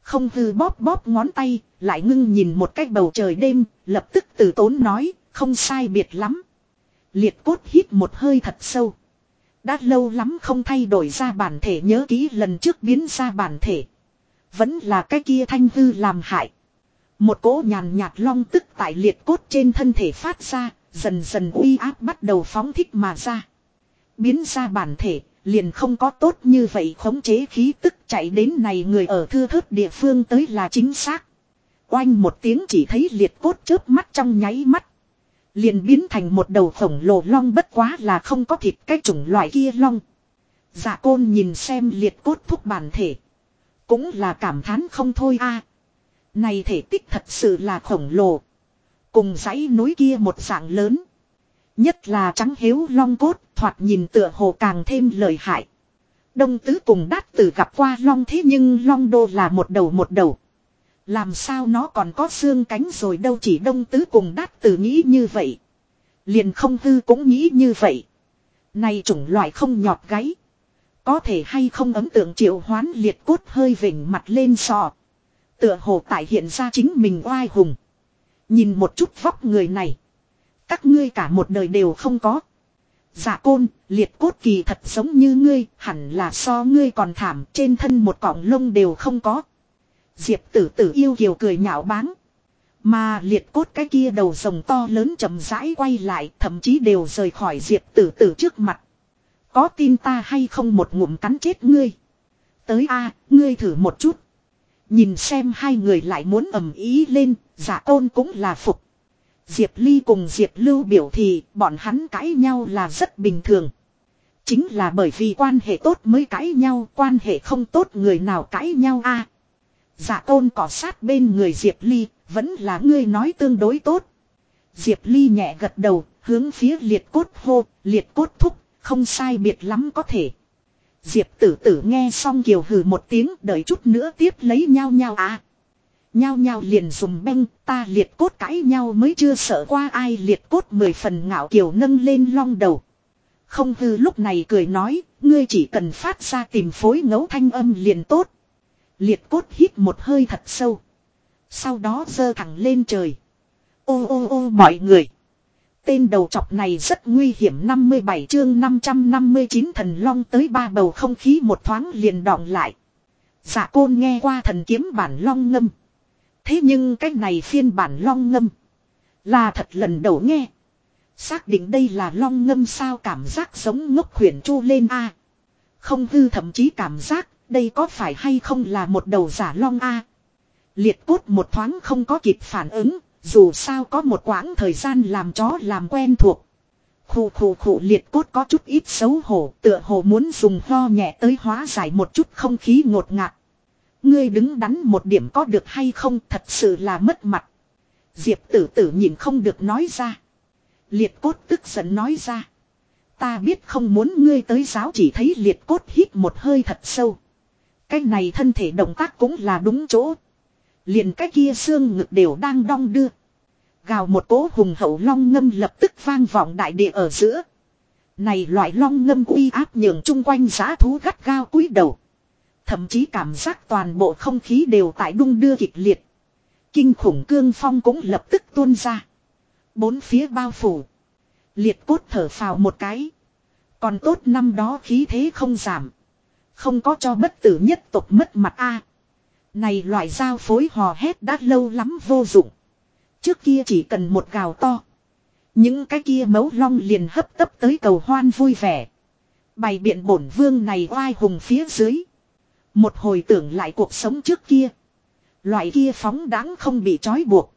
Không hư bóp bóp ngón tay, lại ngưng nhìn một cách bầu trời đêm, lập tức từ tốn nói, không sai biệt lắm. Liệt cốt hít một hơi thật sâu. Đã lâu lắm không thay đổi ra bản thể nhớ kỹ lần trước biến ra bản thể. Vẫn là cái kia thanh hư làm hại. Một cỗ nhàn nhạt long tức tại liệt cốt trên thân thể phát ra, dần dần uy áp bắt đầu phóng thích mà ra. Biến ra bản thể, liền không có tốt như vậy khống chế khí tức chạy đến này người ở thưa thớt địa phương tới là chính xác. Oanh một tiếng chỉ thấy liệt cốt chớp mắt trong nháy mắt. Liền biến thành một đầu khổng lồ long bất quá là không có thịt cái chủng loại kia long. Dạ côn nhìn xem liệt cốt thúc bản thể. Cũng là cảm thán không thôi a Này thể tích thật sự là khổng lồ. Cùng dãy núi kia một dạng lớn. Nhất là trắng hiếu long cốt thoạt nhìn tựa hồ càng thêm lợi hại. Đông tứ cùng đát tử gặp qua long thế nhưng long đô là một đầu một đầu. Làm sao nó còn có xương cánh rồi đâu chỉ đông tứ cùng đát tử nghĩ như vậy. Liền không hư cũng nghĩ như vậy. Này chủng loại không nhọt gáy. Có thể hay không ấm tượng triệu hoán liệt cốt hơi vỉnh mặt lên sò. Tựa hồ tại hiện ra chính mình oai hùng. Nhìn một chút vóc người này. Các ngươi cả một đời đều không có. Dạ côn, liệt cốt kỳ thật giống như ngươi, hẳn là so ngươi còn thảm, trên thân một cọng lông đều không có. Diệp tử tử yêu kiều cười nhạo báng. Mà liệt cốt cái kia đầu rồng to lớn chậm rãi quay lại, thậm chí đều rời khỏi diệp tử tử trước mặt. Có tin ta hay không một ngụm cắn chết ngươi. Tới a ngươi thử một chút. Nhìn xem hai người lại muốn ầm ý lên, giả ôn cũng là phục. Diệp Ly cùng Diệp Lưu biểu thì bọn hắn cãi nhau là rất bình thường. Chính là bởi vì quan hệ tốt mới cãi nhau, quan hệ không tốt người nào cãi nhau a. À, dạ tôn cỏ sát bên người Diệp Ly, vẫn là ngươi nói tương đối tốt. Diệp Ly nhẹ gật đầu, hướng phía liệt cốt hô, liệt cốt thúc, không sai biệt lắm có thể. Diệp tử tử nghe xong kiều hừ một tiếng đợi chút nữa tiếp lấy nhau nhau à. Nhao nhao liền dùng beng, ta liệt cốt cãi nhau mới chưa sợ qua ai liệt cốt mười phần ngạo kiều nâng lên long đầu. Không hư lúc này cười nói, ngươi chỉ cần phát ra tìm phối ngấu thanh âm liền tốt. Liệt cốt hít một hơi thật sâu. Sau đó giơ thẳng lên trời. Ô ô ô, mọi người. Tên đầu chọc này rất nguy hiểm 57 chương 559 thần long tới ba bầu không khí một thoáng liền đọng lại. Dạ côn nghe qua thần kiếm bản long ngâm. Thế nhưng cái này phiên bản long ngâm. Là thật lần đầu nghe. Xác định đây là long ngâm sao cảm giác giống ngốc khuyển chu lên a Không hư thậm chí cảm giác đây có phải hay không là một đầu giả long a Liệt cốt một thoáng không có kịp phản ứng. Dù sao có một quãng thời gian làm chó làm quen thuộc. Khủ khủ khủ liệt cốt có chút ít xấu hổ, tựa hồ muốn dùng ho nhẹ tới hóa giải một chút không khí ngột ngạt. Ngươi đứng đắn một điểm có được hay không thật sự là mất mặt. Diệp tử tử nhìn không được nói ra. Liệt cốt tức giận nói ra. Ta biết không muốn ngươi tới giáo chỉ thấy liệt cốt hít một hơi thật sâu. Cái này thân thể động tác cũng là đúng chỗ. Liền cái kia xương ngực đều đang đong đưa. Gào một cỗ hùng hậu long ngâm lập tức vang vọng đại địa ở giữa. Này loại long ngâm uy áp nhường chung quanh giá thú gắt gao cúi đầu. Thậm chí cảm giác toàn bộ không khí đều tại đung đưa kịch liệt. Kinh khủng cương phong cũng lập tức tuôn ra. Bốn phía bao phủ. Liệt cốt thở phào một cái. Còn tốt năm đó khí thế không giảm. Không có cho bất tử nhất tộc mất mặt a. này loại giao phối hò hét đã lâu lắm vô dụng. Trước kia chỉ cần một gào to. Những cái kia mấu long liền hấp tấp tới cầu hoan vui vẻ. Bày biện bổn vương này oai hùng phía dưới. Một hồi tưởng lại cuộc sống trước kia. Loại kia phóng đáng không bị trói buộc.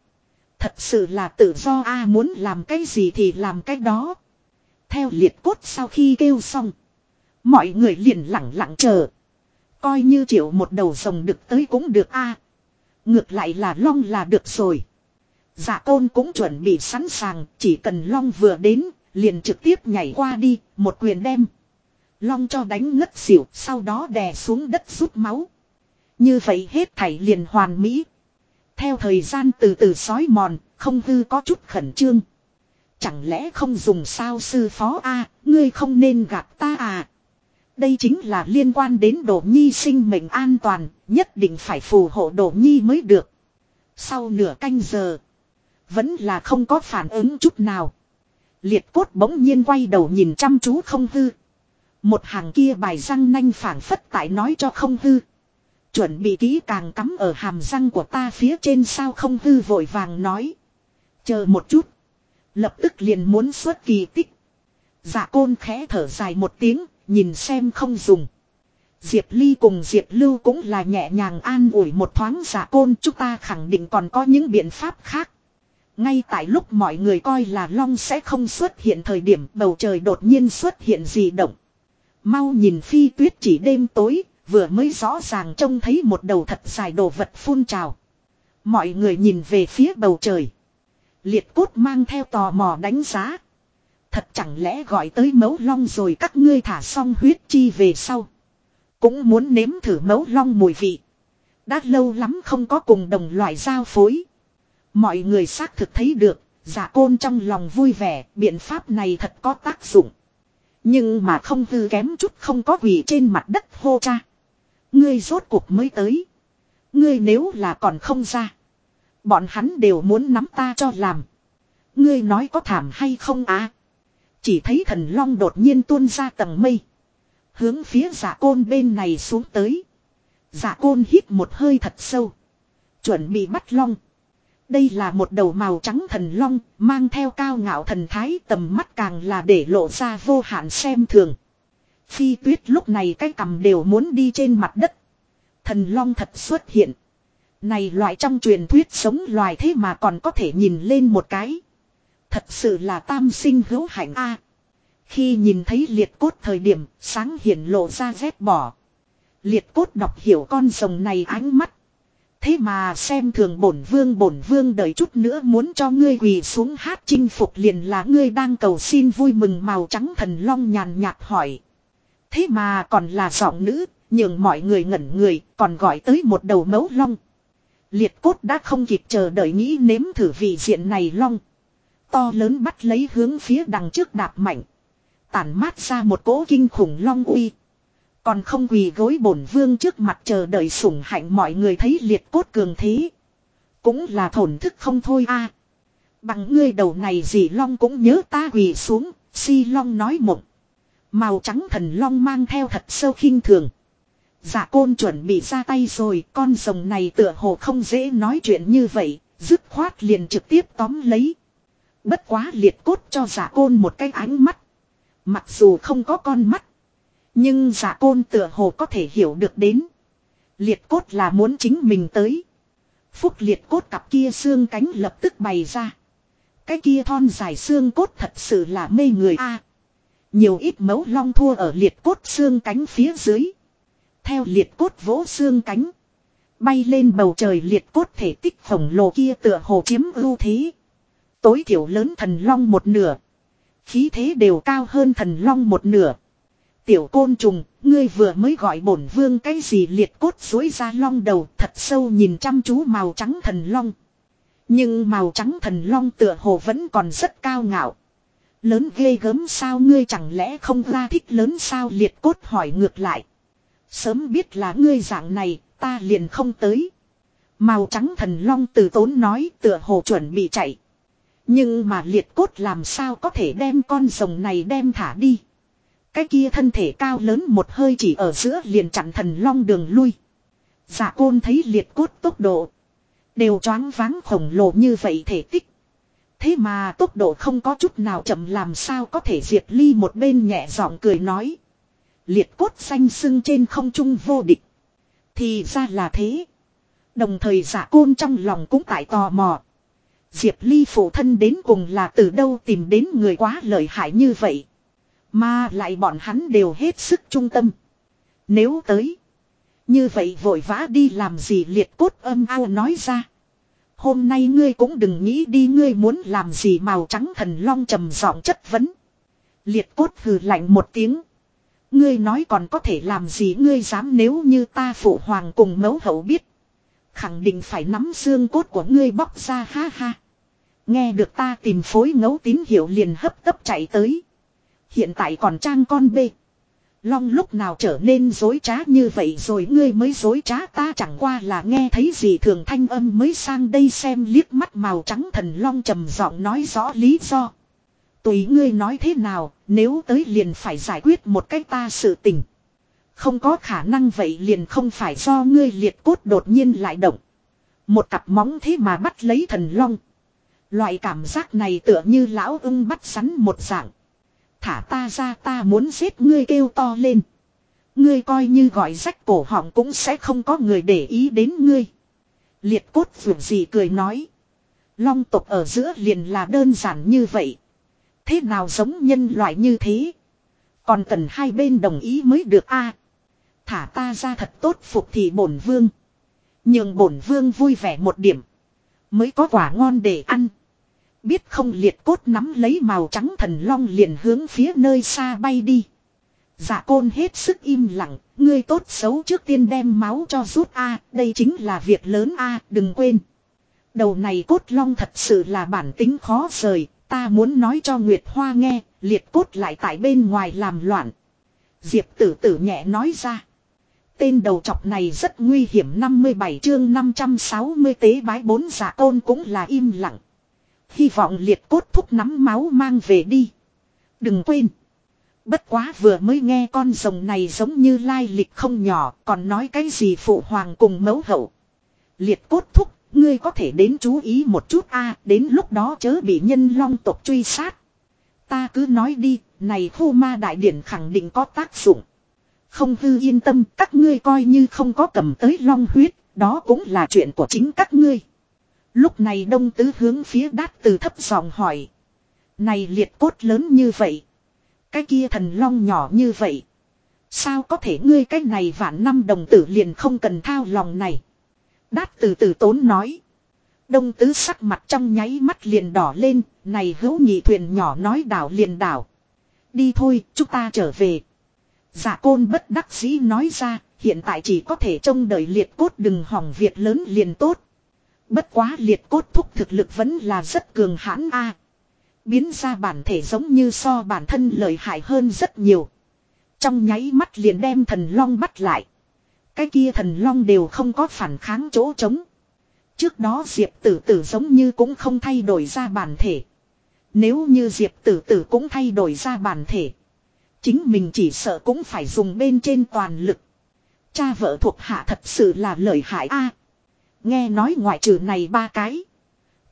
Thật sự là tự do a muốn làm cái gì thì làm cái đó. Theo liệt cốt sau khi kêu xong. Mọi người liền lặng lặng chờ. Coi như chịu một đầu rồng được tới cũng được a Ngược lại là long là được rồi. giả côn cũng chuẩn bị sẵn sàng, chỉ cần long vừa đến, liền trực tiếp nhảy qua đi, một quyền đem. Long cho đánh ngất xỉu, sau đó đè xuống đất rút máu. Như vậy hết thảy liền hoàn mỹ. Theo thời gian từ từ sói mòn, không hư có chút khẩn trương. Chẳng lẽ không dùng sao sư phó A, ngươi không nên gạt ta à. Đây chính là liên quan đến đổ nhi sinh mệnh an toàn, nhất định phải phù hộ đổ nhi mới được. Sau nửa canh giờ, vẫn là không có phản ứng chút nào. Liệt cốt bỗng nhiên quay đầu nhìn chăm chú không hư. Một hàng kia bài răng nanh phản phất tại nói cho không hư. Chuẩn bị kỹ càng cắm ở hàm răng của ta phía trên sao không hư vội vàng nói. Chờ một chút. Lập tức liền muốn xuất kỳ tích. Dạ côn khẽ thở dài một tiếng, nhìn xem không dùng. Diệp Ly cùng Diệp Lưu cũng là nhẹ nhàng an ủi một thoáng giả côn chúng ta khẳng định còn có những biện pháp khác. Ngay tại lúc mọi người coi là long sẽ không xuất hiện thời điểm bầu trời đột nhiên xuất hiện gì động. Mau nhìn phi tuyết chỉ đêm tối, vừa mới rõ ràng trông thấy một đầu thật dài đồ vật phun trào. Mọi người nhìn về phía bầu trời. Liệt cốt mang theo tò mò đánh giá. Thật chẳng lẽ gọi tới mấu long rồi các ngươi thả xong huyết chi về sau. Cũng muốn nếm thử mấu long mùi vị. Đã lâu lắm không có cùng đồng loại giao phối. Mọi người xác thực thấy được, giả côn trong lòng vui vẻ, biện pháp này thật có tác dụng. Nhưng mà không hư kém chút không có quỷ trên mặt đất hô cha. Ngươi rốt cuộc mới tới. Ngươi nếu là còn không ra. Bọn hắn đều muốn nắm ta cho làm. Ngươi nói có thảm hay không á? Chỉ thấy thần long đột nhiên tuôn ra tầng mây. Hướng phía giả côn bên này xuống tới. Giả côn hít một hơi thật sâu. Chuẩn bị bắt long. Đây là một đầu màu trắng thần long, mang theo cao ngạo thần thái tầm mắt càng là để lộ ra vô hạn xem thường. Phi tuyết lúc này cái cầm đều muốn đi trên mặt đất. Thần long thật xuất hiện. Này loại trong truyền thuyết sống loài thế mà còn có thể nhìn lên một cái. Thật sự là tam sinh hữu hạnh a. khi nhìn thấy liệt cốt thời điểm, sáng hiển lộ ra rét bỏ. Liệt cốt đọc hiểu con rồng này ánh mắt. Thế mà xem thường bổn vương bổn vương đợi chút nữa muốn cho ngươi quỳ xuống hát chinh phục liền là ngươi đang cầu xin vui mừng màu trắng thần long nhàn nhạt hỏi. Thế mà còn là giọng nữ, nhường mọi người ngẩn người, còn gọi tới một đầu mấu long. Liệt cốt đã không kịp chờ đợi nghĩ nếm thử vị diện này long. To lớn bắt lấy hướng phía đằng trước đạp mạnh. Tản mát ra một cỗ kinh khủng long uy. Còn không quỳ gối bổn vương trước mặt chờ đợi sủng hạnh mọi người thấy liệt cốt cường thế. Cũng là thổn thức không thôi a. Bằng ngươi đầu này gì long cũng nhớ ta quỳ xuống, si long nói mộng. Màu trắng thần long mang theo thật sâu khinh thường. Dạ côn chuẩn bị ra tay rồi, con rồng này tựa hồ không dễ nói chuyện như vậy, dứt khoát liền trực tiếp tóm lấy. Bất quá liệt cốt cho giả côn một cái ánh mắt. Mặc dù không có con mắt. Nhưng giả côn tựa hồ có thể hiểu được đến. Liệt cốt là muốn chính mình tới. Phúc liệt cốt cặp kia xương cánh lập tức bày ra. Cái kia thon dài xương cốt thật sự là mê người a. nhiều ít mấu long thua ở liệt cốt xương cánh phía dưới. Theo liệt cốt vỗ xương cánh. Bay lên bầu trời liệt cốt thể tích khổng lồ kia tựa hồ chiếm ưu thế. Tối thiểu lớn thần long một nửa. Khí thế đều cao hơn thần long một nửa. Tiểu côn trùng, ngươi vừa mới gọi bổn vương cái gì liệt cốt dối ra long đầu thật sâu nhìn chăm chú màu trắng thần long. Nhưng màu trắng thần long tựa hồ vẫn còn rất cao ngạo. Lớn ghê gớm sao ngươi chẳng lẽ không ra thích lớn sao liệt cốt hỏi ngược lại. Sớm biết là ngươi dạng này, ta liền không tới. Màu trắng thần long từ tốn nói tựa hồ chuẩn bị chạy. Nhưng mà liệt cốt làm sao có thể đem con rồng này đem thả đi. Cái kia thân thể cao lớn một hơi chỉ ở giữa liền chặn thần long đường lui. Giả côn thấy liệt cốt tốc độ. Đều choáng váng khổng lồ như vậy thể tích. Thế mà tốc độ không có chút nào chậm làm sao có thể diệt ly một bên nhẹ giọng cười nói. Liệt cốt xanh sưng trên không trung vô địch. Thì ra là thế. Đồng thời giả côn trong lòng cũng tại tò mò. Diệp Ly phụ thân đến cùng là từ đâu tìm đến người quá lợi hại như vậy. Mà lại bọn hắn đều hết sức trung tâm. Nếu tới. Như vậy vội vã đi làm gì liệt cốt âm ao nói ra. Hôm nay ngươi cũng đừng nghĩ đi, ngươi muốn làm gì màu trắng thần long trầm giọng chất vấn. Liệt cốt hừ lạnh một tiếng. Ngươi nói còn có thể làm gì, ngươi dám nếu như ta phụ hoàng cùng mẫu hậu biết. Khẳng định phải nắm xương cốt của ngươi bóc ra, ha ha. Nghe được ta tìm phối ngấu tín hiệu liền hấp tấp chạy tới. Hiện tại còn trang con bê. Long lúc nào trở nên dối trá như vậy rồi ngươi mới dối trá ta chẳng qua là nghe thấy gì thường thanh âm mới sang đây xem liếc mắt màu trắng thần long trầm giọng nói rõ lý do. Tùy ngươi nói thế nào, nếu tới liền phải giải quyết một cách ta sự tình. Không có khả năng vậy liền không phải do ngươi liệt cốt đột nhiên lại động. Một cặp móng thế mà bắt lấy thần long. Loại cảm giác này tựa như lão ưng bắt sắn một dạng. Thả ta ra ta muốn giết ngươi kêu to lên. Ngươi coi như gọi rách cổ họng cũng sẽ không có người để ý đến ngươi. Liệt cốt vượt gì cười nói. Long tộc ở giữa liền là đơn giản như vậy. Thế nào giống nhân loại như thế? Còn cần hai bên đồng ý mới được a. thả ta ra thật tốt phục thì bổn vương. Nhưng bổn vương vui vẻ một điểm. Mới có quả ngon để ăn. Biết không liệt cốt nắm lấy màu trắng thần long liền hướng phía nơi xa bay đi. Dạ côn hết sức im lặng, ngươi tốt xấu trước tiên đem máu cho rút A, đây chính là việc lớn A, đừng quên. Đầu này cốt long thật sự là bản tính khó rời, ta muốn nói cho Nguyệt Hoa nghe, liệt cốt lại tại bên ngoài làm loạn. Diệp tử tử nhẹ nói ra. Tên đầu chọc này rất nguy hiểm 57 chương 560 tế bái bốn giả côn cũng là im lặng. Hy vọng liệt cốt thúc nắm máu mang về đi. Đừng quên. Bất quá vừa mới nghe con rồng này giống như lai lịch không nhỏ còn nói cái gì phụ hoàng cùng mẫu hậu. Liệt cốt thúc, ngươi có thể đến chú ý một chút a đến lúc đó chớ bị nhân long tộc truy sát. Ta cứ nói đi, này khu ma đại điển khẳng định có tác dụng. Không hư yên tâm, các ngươi coi như không có cầm tới long huyết, đó cũng là chuyện của chính các ngươi. Lúc này đông tứ hướng phía đát từ thấp giọng hỏi. Này liệt cốt lớn như vậy. Cái kia thần long nhỏ như vậy. Sao có thể ngươi cái này vạn năm đồng tử liền không cần thao lòng này. Đát từ từ tốn nói. Đông tứ sắc mặt trong nháy mắt liền đỏ lên. Này hữu nhị thuyền nhỏ nói đảo liền đảo. Đi thôi, chúng ta trở về. Giả côn bất đắc dĩ nói ra. Hiện tại chỉ có thể trông đợi liệt cốt đừng hỏng việc lớn liền tốt. Bất quá liệt cốt thúc thực lực vẫn là rất cường hãn a. Biến ra bản thể giống như so bản thân lợi hại hơn rất nhiều. Trong nháy mắt liền đem thần long bắt lại. Cái kia thần long đều không có phản kháng chỗ trống. Trước đó Diệp tử tử giống như cũng không thay đổi ra bản thể. Nếu như Diệp tử tử cũng thay đổi ra bản thể. Chính mình chỉ sợ cũng phải dùng bên trên toàn lực. Cha vợ thuộc hạ thật sự là lợi hại a. Nghe nói ngoại trừ này ba cái.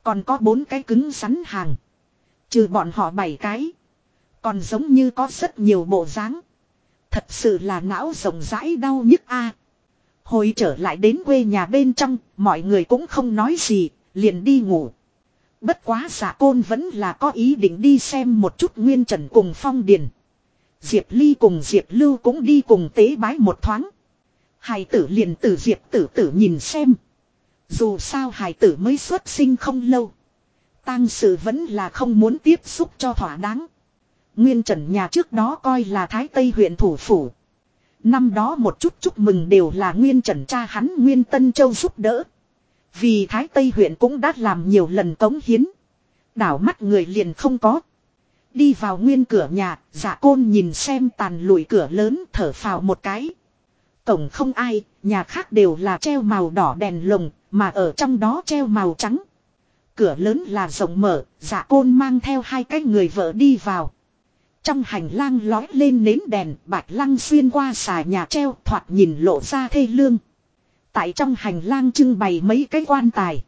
Còn có bốn cái cứng rắn hàng. Trừ bọn họ bảy cái. Còn giống như có rất nhiều bộ dáng. Thật sự là não rộng rãi đau nhức a. Hồi trở lại đến quê nhà bên trong, mọi người cũng không nói gì, liền đi ngủ. Bất quá giả côn vẫn là có ý định đi xem một chút nguyên trần cùng phong điền. Diệp Ly cùng Diệp Lưu cũng đi cùng tế bái một thoáng. Hai tử liền từ Diệp tử tử nhìn xem. Dù sao hải tử mới xuất sinh không lâu. tang sự vẫn là không muốn tiếp xúc cho thỏa đáng. Nguyên Trần nhà trước đó coi là Thái Tây huyện thủ phủ. Năm đó một chút chúc mừng đều là Nguyên Trần cha hắn Nguyên Tân Châu giúp đỡ. Vì Thái Tây huyện cũng đã làm nhiều lần cống hiến. Đảo mắt người liền không có. Đi vào nguyên cửa nhà, giả côn nhìn xem tàn lùi cửa lớn thở phào một cái. Cổng không ai, nhà khác đều là treo màu đỏ đèn lồng, mà ở trong đó treo màu trắng. Cửa lớn là rộng mở, giả côn mang theo hai cái người vợ đi vào. Trong hành lang lói lên nến đèn, bạch lăng xuyên qua xà nhà treo thoạt nhìn lộ ra thê lương. Tại trong hành lang trưng bày mấy cái quan tài.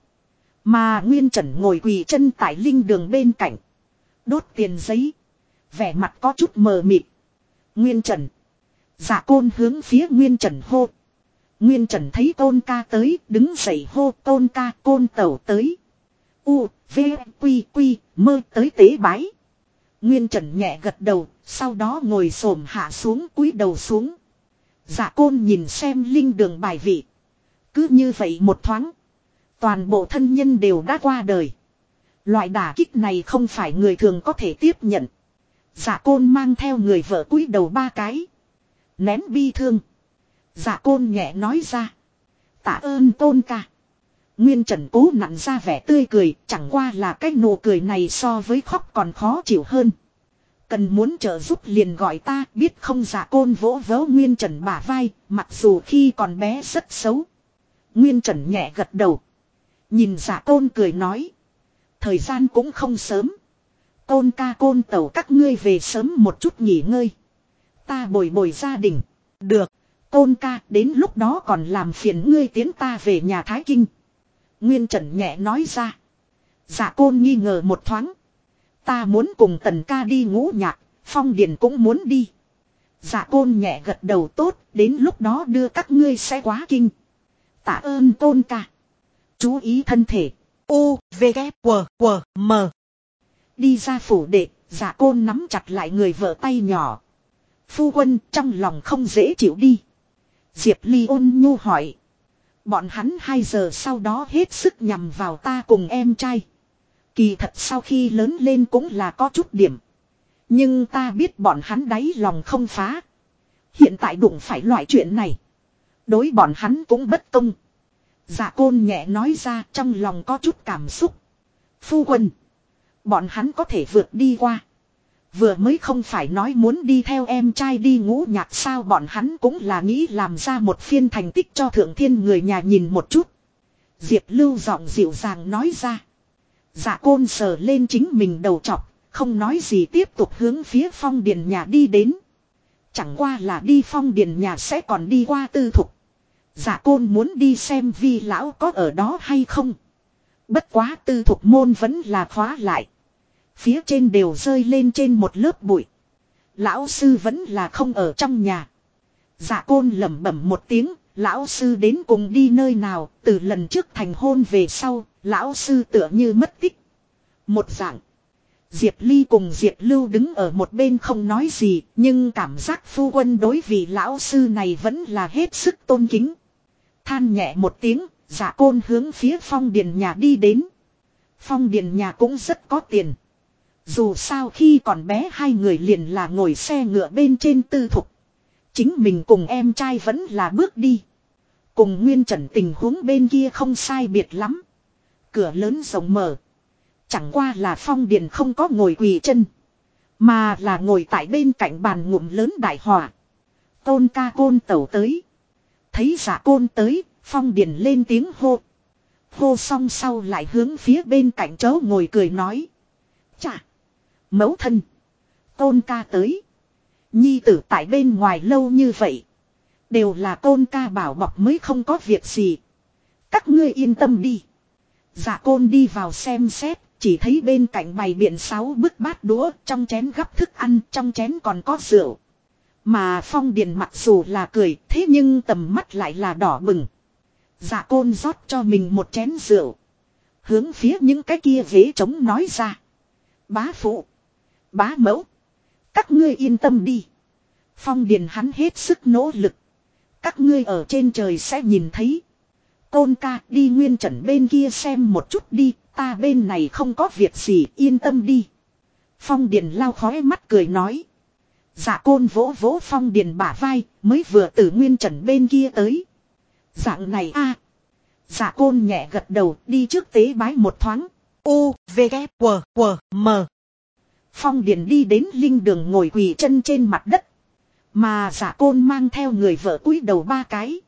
Mà Nguyên Trần ngồi quỳ chân tại linh đường bên cạnh. Đốt tiền giấy. Vẻ mặt có chút mờ mịt. Nguyên Trần. Dạ côn hướng phía Nguyên Trần hô. Nguyên Trần thấy tôn ca tới, đứng dậy hô tôn ca côn tẩu tới. U, V, Quy, Quy, mơ tới tế bái. Nguyên Trần nhẹ gật đầu, sau đó ngồi xổm hạ xuống cúi đầu xuống. Dạ côn nhìn xem linh đường bài vị. Cứ như vậy một thoáng. Toàn bộ thân nhân đều đã qua đời. Loại đả kích này không phải người thường có thể tiếp nhận. Dạ côn mang theo người vợ cúi đầu ba cái. Nén bi thương. Dạ côn nhẹ nói ra. Tạ ơn tôn ca. Nguyên trần cố nặn ra vẻ tươi cười. Chẳng qua là cái nụ cười này so với khóc còn khó chịu hơn. Cần muốn trợ giúp liền gọi ta biết không giả côn vỗ vớ Nguyên Trần bả vai, mặc dù khi còn bé rất xấu. Nguyên Trần nhẹ gật đầu. Nhìn giả côn cười nói. Thời gian cũng không sớm. Côn ca côn tẩu các ngươi về sớm một chút nghỉ ngơi. Ta bồi bồi gia đình. Được. Côn ca đến lúc đó còn làm phiền ngươi tiến ta về nhà Thái Kinh. Nguyên Trần nhẹ nói ra. Dạ côn nghi ngờ một thoáng. Ta muốn cùng tần ca đi ngũ nhạc, phong điền cũng muốn đi. Dạ côn nhẹ gật đầu tốt, đến lúc đó đưa các ngươi sẽ quá kinh. Tạ ơn tôn ca. Chú ý thân thể. U, V, K, W, W, M. Đi ra phủ đệ, Dạ côn nắm chặt lại người vợ tay nhỏ. Phu quân trong lòng không dễ chịu đi. Diệp Ly ôn nhu hỏi. Bọn hắn hai giờ sau đó hết sức nhằm vào ta cùng em trai. Kỳ thật sau khi lớn lên cũng là có chút điểm. Nhưng ta biết bọn hắn đáy lòng không phá. Hiện tại đụng phải loại chuyện này. Đối bọn hắn cũng bất công. Dạ côn nhẹ nói ra trong lòng có chút cảm xúc. Phu quân. Bọn hắn có thể vượt đi qua. Vừa mới không phải nói muốn đi theo em trai đi ngũ nhạc sao bọn hắn cũng là nghĩ làm ra một phiên thành tích cho thượng thiên người nhà nhìn một chút. Diệp lưu giọng dịu dàng nói ra. Dạ côn sờ lên chính mình đầu chọc, không nói gì tiếp tục hướng phía phong điền nhà đi đến. Chẳng qua là đi phong điền nhà sẽ còn đi qua tư thục. Dạ côn muốn đi xem vi lão có ở đó hay không. Bất quá tư thục môn vẫn là khóa lại. Phía trên đều rơi lên trên một lớp bụi. Lão sư vẫn là không ở trong nhà. Dạ côn lẩm bẩm một tiếng, lão sư đến cùng đi nơi nào, từ lần trước thành hôn về sau, lão sư tựa như mất tích. Một dạng. Diệp Ly cùng Diệp Lưu đứng ở một bên không nói gì, nhưng cảm giác phu quân đối vị lão sư này vẫn là hết sức tôn kính. Than nhẹ một tiếng, giả côn hướng phía phong điền nhà đi đến. Phong điền nhà cũng rất có tiền. Dù sao khi còn bé hai người liền là ngồi xe ngựa bên trên tư thục. Chính mình cùng em trai vẫn là bước đi. Cùng nguyên trần tình huống bên kia không sai biệt lắm. Cửa lớn rộng mở. Chẳng qua là phong điền không có ngồi quỳ chân. Mà là ngồi tại bên cạnh bàn ngụm lớn đại hòa. Tôn ca côn tẩu tới. Thấy giả côn tới, phong điền lên tiếng hô. Hô xong sau lại hướng phía bên cạnh chấu ngồi cười nói. Mẫu thân! Tôn ca tới. Nhi tử tại bên ngoài lâu như vậy. Đều là tôn ca bảo bọc mới không có việc gì. Các ngươi yên tâm đi. Giả côn đi vào xem xét, chỉ thấy bên cạnh bày biện sáu bức bát đũa, trong chén gắp thức ăn, trong chén còn có rượu. Mà phong điền mặc dù là cười, thế nhưng tầm mắt lại là đỏ bừng. Dạ côn rót cho mình một chén rượu. Hướng phía những cái kia ghế trống nói ra. Bá phụ. Bá mẫu. Các ngươi yên tâm đi. Phong điền hắn hết sức nỗ lực. Các ngươi ở trên trời sẽ nhìn thấy. Côn ca đi nguyên trần bên kia xem một chút đi. Ta bên này không có việc gì yên tâm đi. Phong Điền lao khói mắt cười nói. Dạ côn vỗ vỗ Phong Điền bả vai, mới vừa từ nguyên trần bên kia tới. Dạng này a Dạ côn nhẹ gật đầu đi trước tế bái một thoáng. U, V, K, W, W, M. Phong Điền đi đến linh đường ngồi quỳ chân trên mặt đất. Mà giả côn mang theo người vợ cúi đầu ba cái.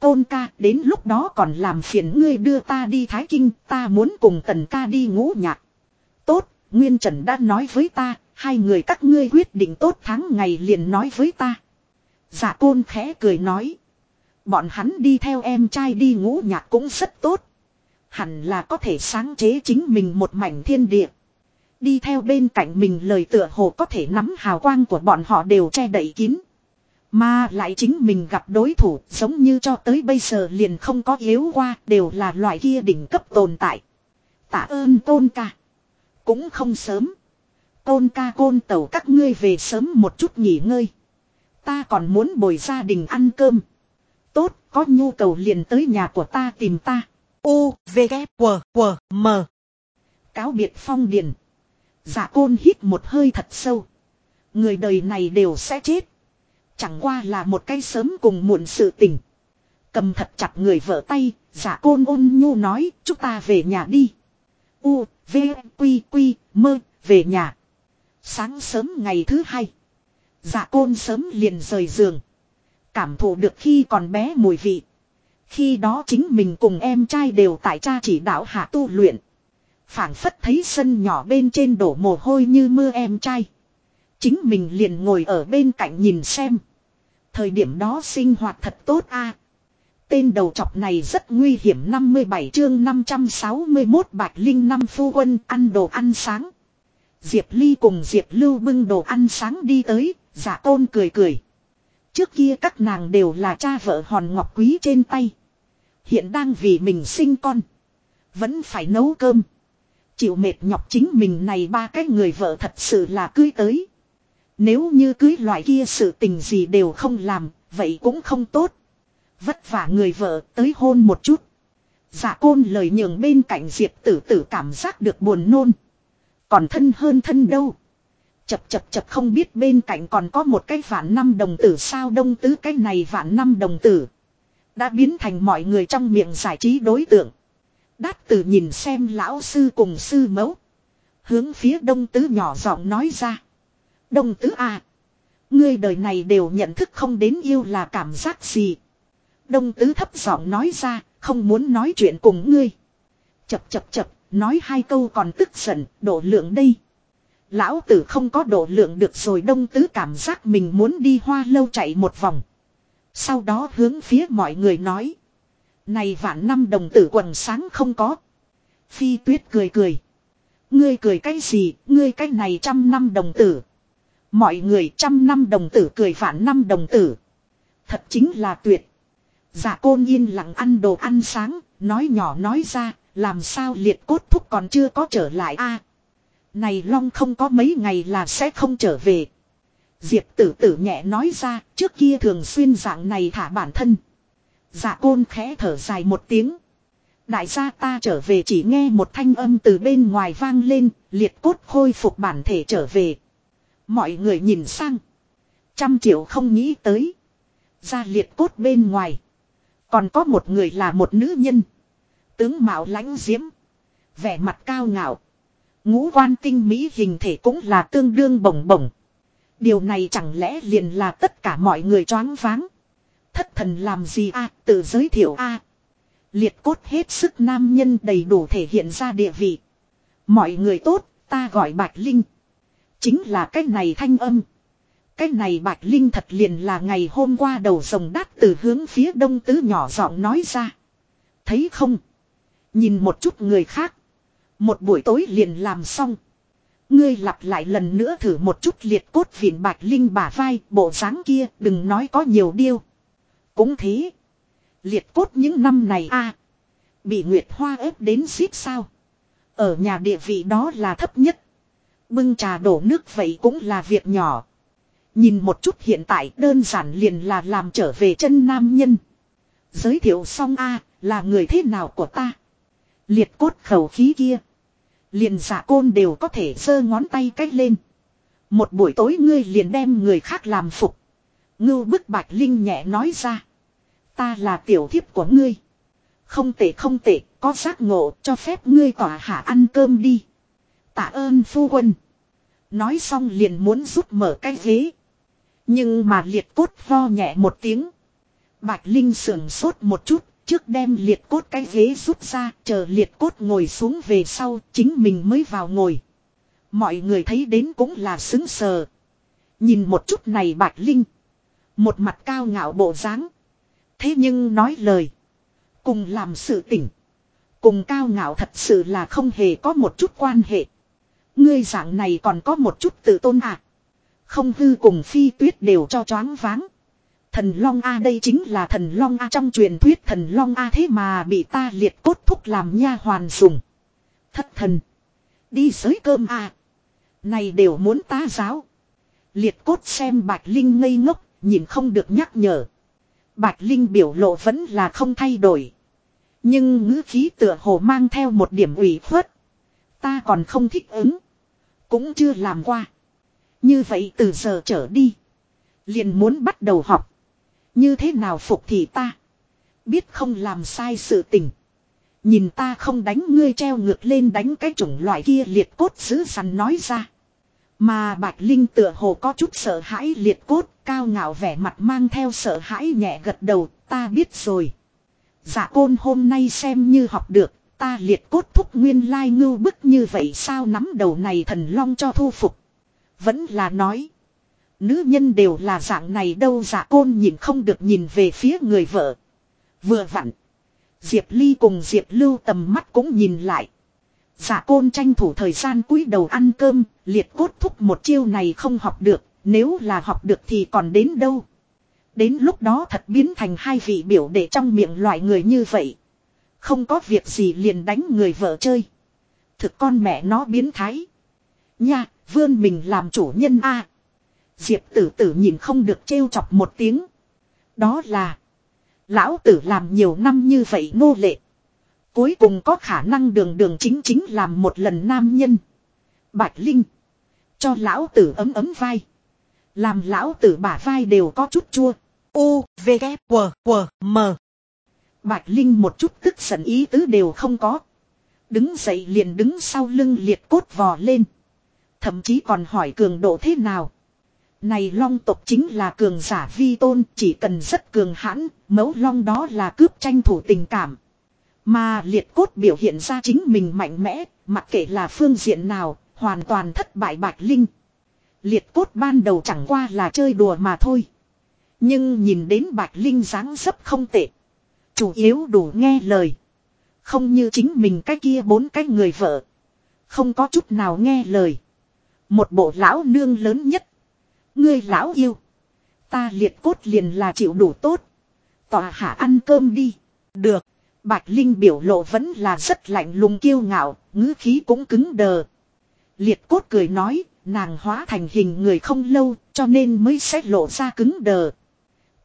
Côn ca đến lúc đó còn làm phiền ngươi đưa ta đi Thái Kinh ta muốn cùng tần ca đi ngũ nhạc. Tốt, Nguyên Trần đã nói với ta, hai người các ngươi quyết định tốt tháng ngày liền nói với ta. Giả côn khẽ cười nói. Bọn hắn đi theo em trai đi ngũ nhạc cũng rất tốt. Hẳn là có thể sáng chế chính mình một mảnh thiên địa. Đi theo bên cạnh mình lời tựa hồ có thể nắm hào quang của bọn họ đều che đậy kín. Mà lại chính mình gặp đối thủ giống như cho tới bây giờ liền không có yếu qua đều là loại kia đỉnh cấp tồn tại. Tạ ơn tôn ca. Cũng không sớm. Tôn ca côn tẩu các ngươi về sớm một chút nghỉ ngơi. Ta còn muốn bồi gia đình ăn cơm. Tốt, có nhu cầu liền tới nhà của ta tìm ta. U, V, K, W, W, M. Cáo biệt phong điền. Dạ côn hít một hơi thật sâu. Người đời này đều sẽ chết. Chẳng qua là một cái sớm cùng muộn sự tình. Cầm thật chặt người vợ tay, giả côn ôn nhu nói, chúng ta về nhà đi. U, V, Quy, Quy, mơ, về nhà. Sáng sớm ngày thứ hai. Giả côn sớm liền rời giường. Cảm thụ được khi còn bé mùi vị. Khi đó chính mình cùng em trai đều tại cha chỉ đạo hạ tu luyện phảng phất thấy sân nhỏ bên trên đổ mồ hôi như mưa em trai. Chính mình liền ngồi ở bên cạnh nhìn xem. Thời điểm đó sinh hoạt thật tốt a. Tên đầu chọc này rất nguy hiểm 57 chương 561 Bạch Linh năm phu quân ăn đồ ăn sáng. Diệp Ly cùng Diệp Lưu bưng đồ ăn sáng đi tới, giả tôn cười cười. Trước kia các nàng đều là cha vợ hòn ngọc quý trên tay. Hiện đang vì mình sinh con. Vẫn phải nấu cơm. Chịu mệt nhọc chính mình này ba cái người vợ thật sự là cưới tới. Nếu như cưới loại kia sự tình gì đều không làm, vậy cũng không tốt. Vất vả người vợ tới hôn một chút. Giả côn lời nhường bên cạnh diệp tử tử cảm giác được buồn nôn. Còn thân hơn thân đâu. Chập chập chập không biết bên cạnh còn có một cái vạn năm đồng tử sao đông tứ cái này vạn năm đồng tử. Đã biến thành mọi người trong miệng giải trí đối tượng. Đát tử nhìn xem lão sư cùng sư mẫu. Hướng phía đông tứ nhỏ giọng nói ra. Đông tứ à. Ngươi đời này đều nhận thức không đến yêu là cảm giác gì. Đông tứ thấp giọng nói ra, không muốn nói chuyện cùng ngươi. Chập chập chập, nói hai câu còn tức giận, độ lượng đây. Lão tử không có độ lượng được rồi đông tứ cảm giác mình muốn đi hoa lâu chạy một vòng. Sau đó hướng phía mọi người nói. Này vạn năm đồng tử quần sáng không có. Phi tuyết cười cười. Ngươi cười cái gì, ngươi cái này trăm năm đồng tử. Mọi người trăm năm đồng tử cười vạn năm đồng tử. Thật chính là tuyệt. Dạ giả côn yên lặng ăn đồ ăn sáng, nói nhỏ nói ra, làm sao liệt cốt thúc còn chưa có trở lại a Này long không có mấy ngày là sẽ không trở về. Diệp tử tử nhẹ nói ra, trước kia thường xuyên dạng này thả bản thân. Dạ côn khẽ thở dài một tiếng. Đại gia ta trở về chỉ nghe một thanh âm từ bên ngoài vang lên, liệt cốt khôi phục bản thể trở về. Mọi người nhìn sang. Trăm triệu không nghĩ tới. Ra liệt cốt bên ngoài. Còn có một người là một nữ nhân. Tướng mạo lãnh diễm. Vẻ mặt cao ngạo. Ngũ quan tinh mỹ hình thể cũng là tương đương bổng bổng. Điều này chẳng lẽ liền là tất cả mọi người choáng váng. Thất thần làm gì a tự giới thiệu a Liệt cốt hết sức nam nhân đầy đủ thể hiện ra địa vị. Mọi người tốt, ta gọi Bạch Linh. Chính là cái này thanh âm. Cái này Bạch Linh thật liền là ngày hôm qua đầu rồng đát từ hướng phía đông tứ nhỏ giọng nói ra. Thấy không? Nhìn một chút người khác. Một buổi tối liền làm xong. Ngươi lặp lại lần nữa thử một chút liệt cốt vịn Bạch Linh bả vai, bộ dáng kia, đừng nói có nhiều điêu. Cũng thế. Liệt cốt những năm này a Bị Nguyệt Hoa ép đến xít sao. Ở nhà địa vị đó là thấp nhất. Bưng trà đổ nước vậy cũng là việc nhỏ. Nhìn một chút hiện tại đơn giản liền là làm trở về chân nam nhân. Giới thiệu xong a, là người thế nào của ta. Liệt cốt khẩu khí kia. Liền giả côn đều có thể giơ ngón tay cách lên. Một buổi tối ngươi liền đem người khác làm phục. Ngưu bức bạch linh nhẹ nói ra. Ta là tiểu thiếp của ngươi. Không tệ không tệ, có giác ngộ cho phép ngươi tỏa hạ ăn cơm đi. Tạ ơn phu quân. Nói xong liền muốn rút mở cái ghế. Nhưng mà liệt cốt vo nhẹ một tiếng. Bạch Linh sườn sốt một chút, trước đem liệt cốt cái ghế rút ra, chờ liệt cốt ngồi xuống về sau, chính mình mới vào ngồi. Mọi người thấy đến cũng là xứng sờ. Nhìn một chút này Bạch Linh. Một mặt cao ngạo bộ dáng. Thế nhưng nói lời. Cùng làm sự tỉnh. Cùng cao ngạo thật sự là không hề có một chút quan hệ. Ngươi dạng này còn có một chút tự tôn à. Không hư cùng phi tuyết đều cho choáng váng. Thần Long A đây chính là thần Long A trong truyền thuyết thần Long A thế mà bị ta liệt cốt thúc làm nha hoàn dùng. Thất thần. Đi giới cơm A. Này đều muốn ta giáo. Liệt cốt xem Bạch Linh ngây ngốc, nhìn không được nhắc nhở. Bạch Linh biểu lộ vẫn là không thay đổi. Nhưng ngữ khí tựa hồ mang theo một điểm ủy khuất. Ta còn không thích ứng. Cũng chưa làm qua. Như vậy từ giờ trở đi. Liền muốn bắt đầu học. Như thế nào phục thì ta. Biết không làm sai sự tình. Nhìn ta không đánh ngươi treo ngược lên đánh cái chủng loại kia liệt cốt dữ dằn nói ra. Mà Bạch Linh tựa hồ có chút sợ hãi liệt cốt, cao ngạo vẻ mặt mang theo sợ hãi nhẹ gật đầu, ta biết rồi. Dạ côn hôm nay xem như học được, ta liệt cốt thúc nguyên lai ngưu bức như vậy sao nắm đầu này thần long cho thu phục. Vẫn là nói. Nữ nhân đều là dạng này đâu dạ côn nhìn không được nhìn về phía người vợ. Vừa vặn. Diệp Ly cùng Diệp Lưu tầm mắt cũng nhìn lại. Dạ côn tranh thủ thời gian cúi đầu ăn cơm, liệt cốt thúc một chiêu này không học được, nếu là học được thì còn đến đâu. Đến lúc đó thật biến thành hai vị biểu đệ trong miệng loại người như vậy. Không có việc gì liền đánh người vợ chơi. Thực con mẹ nó biến thái. Nha, vươn mình làm chủ nhân a. Diệp tử tử nhìn không được trêu chọc một tiếng. Đó là. Lão tử làm nhiều năm như vậy nô lệ. Cuối cùng có khả năng đường đường chính chính làm một lần nam nhân. Bạch Linh. Cho lão tử ấm ấm vai. Làm lão tử bả vai đều có chút chua. U, V, K, W, W, M. Bạch Linh một chút tức giận ý tứ đều không có. Đứng dậy liền đứng sau lưng liệt cốt vò lên. Thậm chí còn hỏi cường độ thế nào. Này long tộc chính là cường giả vi tôn, chỉ cần rất cường hãn, mẫu long đó là cướp tranh thủ tình cảm. Mà liệt cốt biểu hiện ra chính mình mạnh mẽ, mặc kệ là phương diện nào, hoàn toàn thất bại bạch linh. Liệt cốt ban đầu chẳng qua là chơi đùa mà thôi. Nhưng nhìn đến bạch linh dáng dấp không tệ. Chủ yếu đủ nghe lời. Không như chính mình cái kia bốn cái người vợ. Không có chút nào nghe lời. Một bộ lão nương lớn nhất. Ngươi lão yêu. Ta liệt cốt liền là chịu đủ tốt. Tòa hạ ăn cơm đi. Được. Bạch Linh biểu lộ vẫn là rất lạnh lùng kiêu ngạo, ngữ khí cũng cứng đờ. Liệt cốt cười nói, nàng hóa thành hình người không lâu, cho nên mới sẽ lộ ra cứng đờ.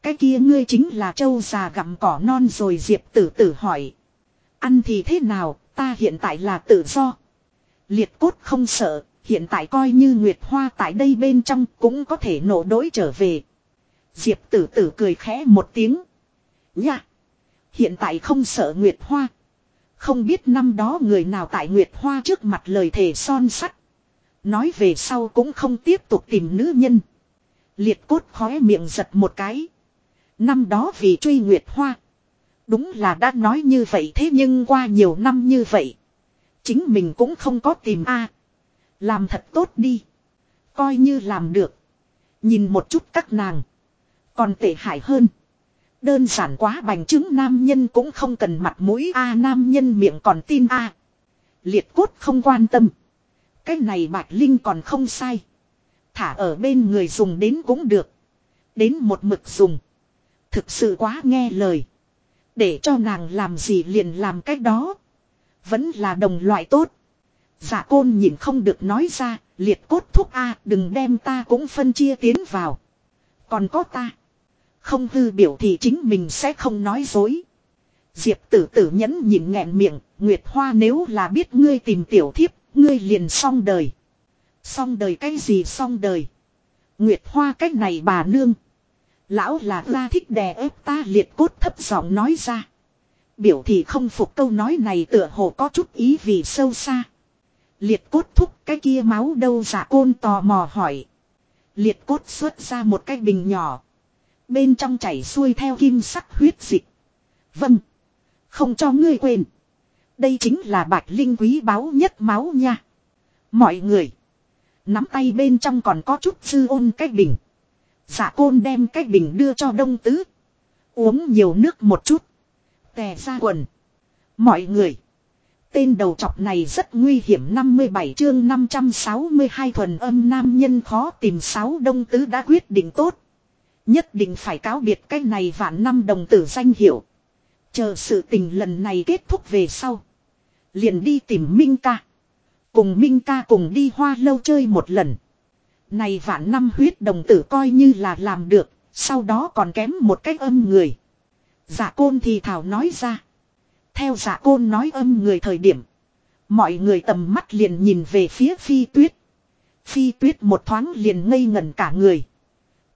Cái kia ngươi chính là châu già gặm cỏ non rồi Diệp tử tử hỏi. Ăn thì thế nào, ta hiện tại là tự do. Liệt cốt không sợ, hiện tại coi như Nguyệt Hoa tại đây bên trong cũng có thể nổ đối trở về. Diệp tử tử cười khẽ một tiếng. Nha! Hiện tại không sợ Nguyệt Hoa. Không biết năm đó người nào tại Nguyệt Hoa trước mặt lời thề son sắt. Nói về sau cũng không tiếp tục tìm nữ nhân. Liệt cốt khóe miệng giật một cái. Năm đó vì truy Nguyệt Hoa. Đúng là đã nói như vậy thế nhưng qua nhiều năm như vậy. Chính mình cũng không có tìm a Làm thật tốt đi. Coi như làm được. Nhìn một chút các nàng. Còn tệ hại hơn. Đơn giản quá bành chứng nam nhân cũng không cần mặt mũi a nam nhân miệng còn tin a Liệt cốt không quan tâm. Cái này bạch linh còn không sai. Thả ở bên người dùng đến cũng được. Đến một mực dùng. Thực sự quá nghe lời. Để cho nàng làm gì liền làm cách đó. Vẫn là đồng loại tốt. Giả côn nhìn không được nói ra, liệt cốt thúc A đừng đem ta cũng phân chia tiến vào. Còn có ta. Không hư biểu thì chính mình sẽ không nói dối. Diệp tử tử nhẫn nhịn nghẹn miệng, Nguyệt Hoa nếu là biết ngươi tìm tiểu thiếp, ngươi liền xong đời. Xong đời cái gì xong đời. Nguyệt Hoa cách này bà nương. Lão là ra thích đè ép ta liệt cốt thấp giọng nói ra. Biểu thị không phục câu nói này tựa hồ có chút ý vì sâu xa. Liệt cốt thúc cái kia máu đâu giả côn tò mò hỏi. Liệt cốt xuất ra một cái bình nhỏ. Bên trong chảy xuôi theo kim sắc huyết dịch. Vâng. Không cho ngươi quên. Đây chính là bạch linh quý báu nhất máu nha. Mọi người. Nắm tay bên trong còn có chút sư ôn cái bình. Giả côn đem cái bình đưa cho đông tứ. Uống nhiều nước một chút. Tè ra quần. Mọi người. Tên đầu chọc này rất nguy hiểm 57 chương 562 thuần âm nam nhân khó tìm sáu đông tứ đã quyết định tốt. Nhất định phải cáo biệt cái này vạn năm đồng tử danh hiệu. Chờ sự tình lần này kết thúc về sau. Liền đi tìm Minh ca. Cùng Minh ca cùng đi hoa lâu chơi một lần. Này vạn năm huyết đồng tử coi như là làm được. Sau đó còn kém một cách âm người. Giả côn thì thảo nói ra. Theo giả côn nói âm người thời điểm. Mọi người tầm mắt liền nhìn về phía phi tuyết. Phi tuyết một thoáng liền ngây ngẩn cả người.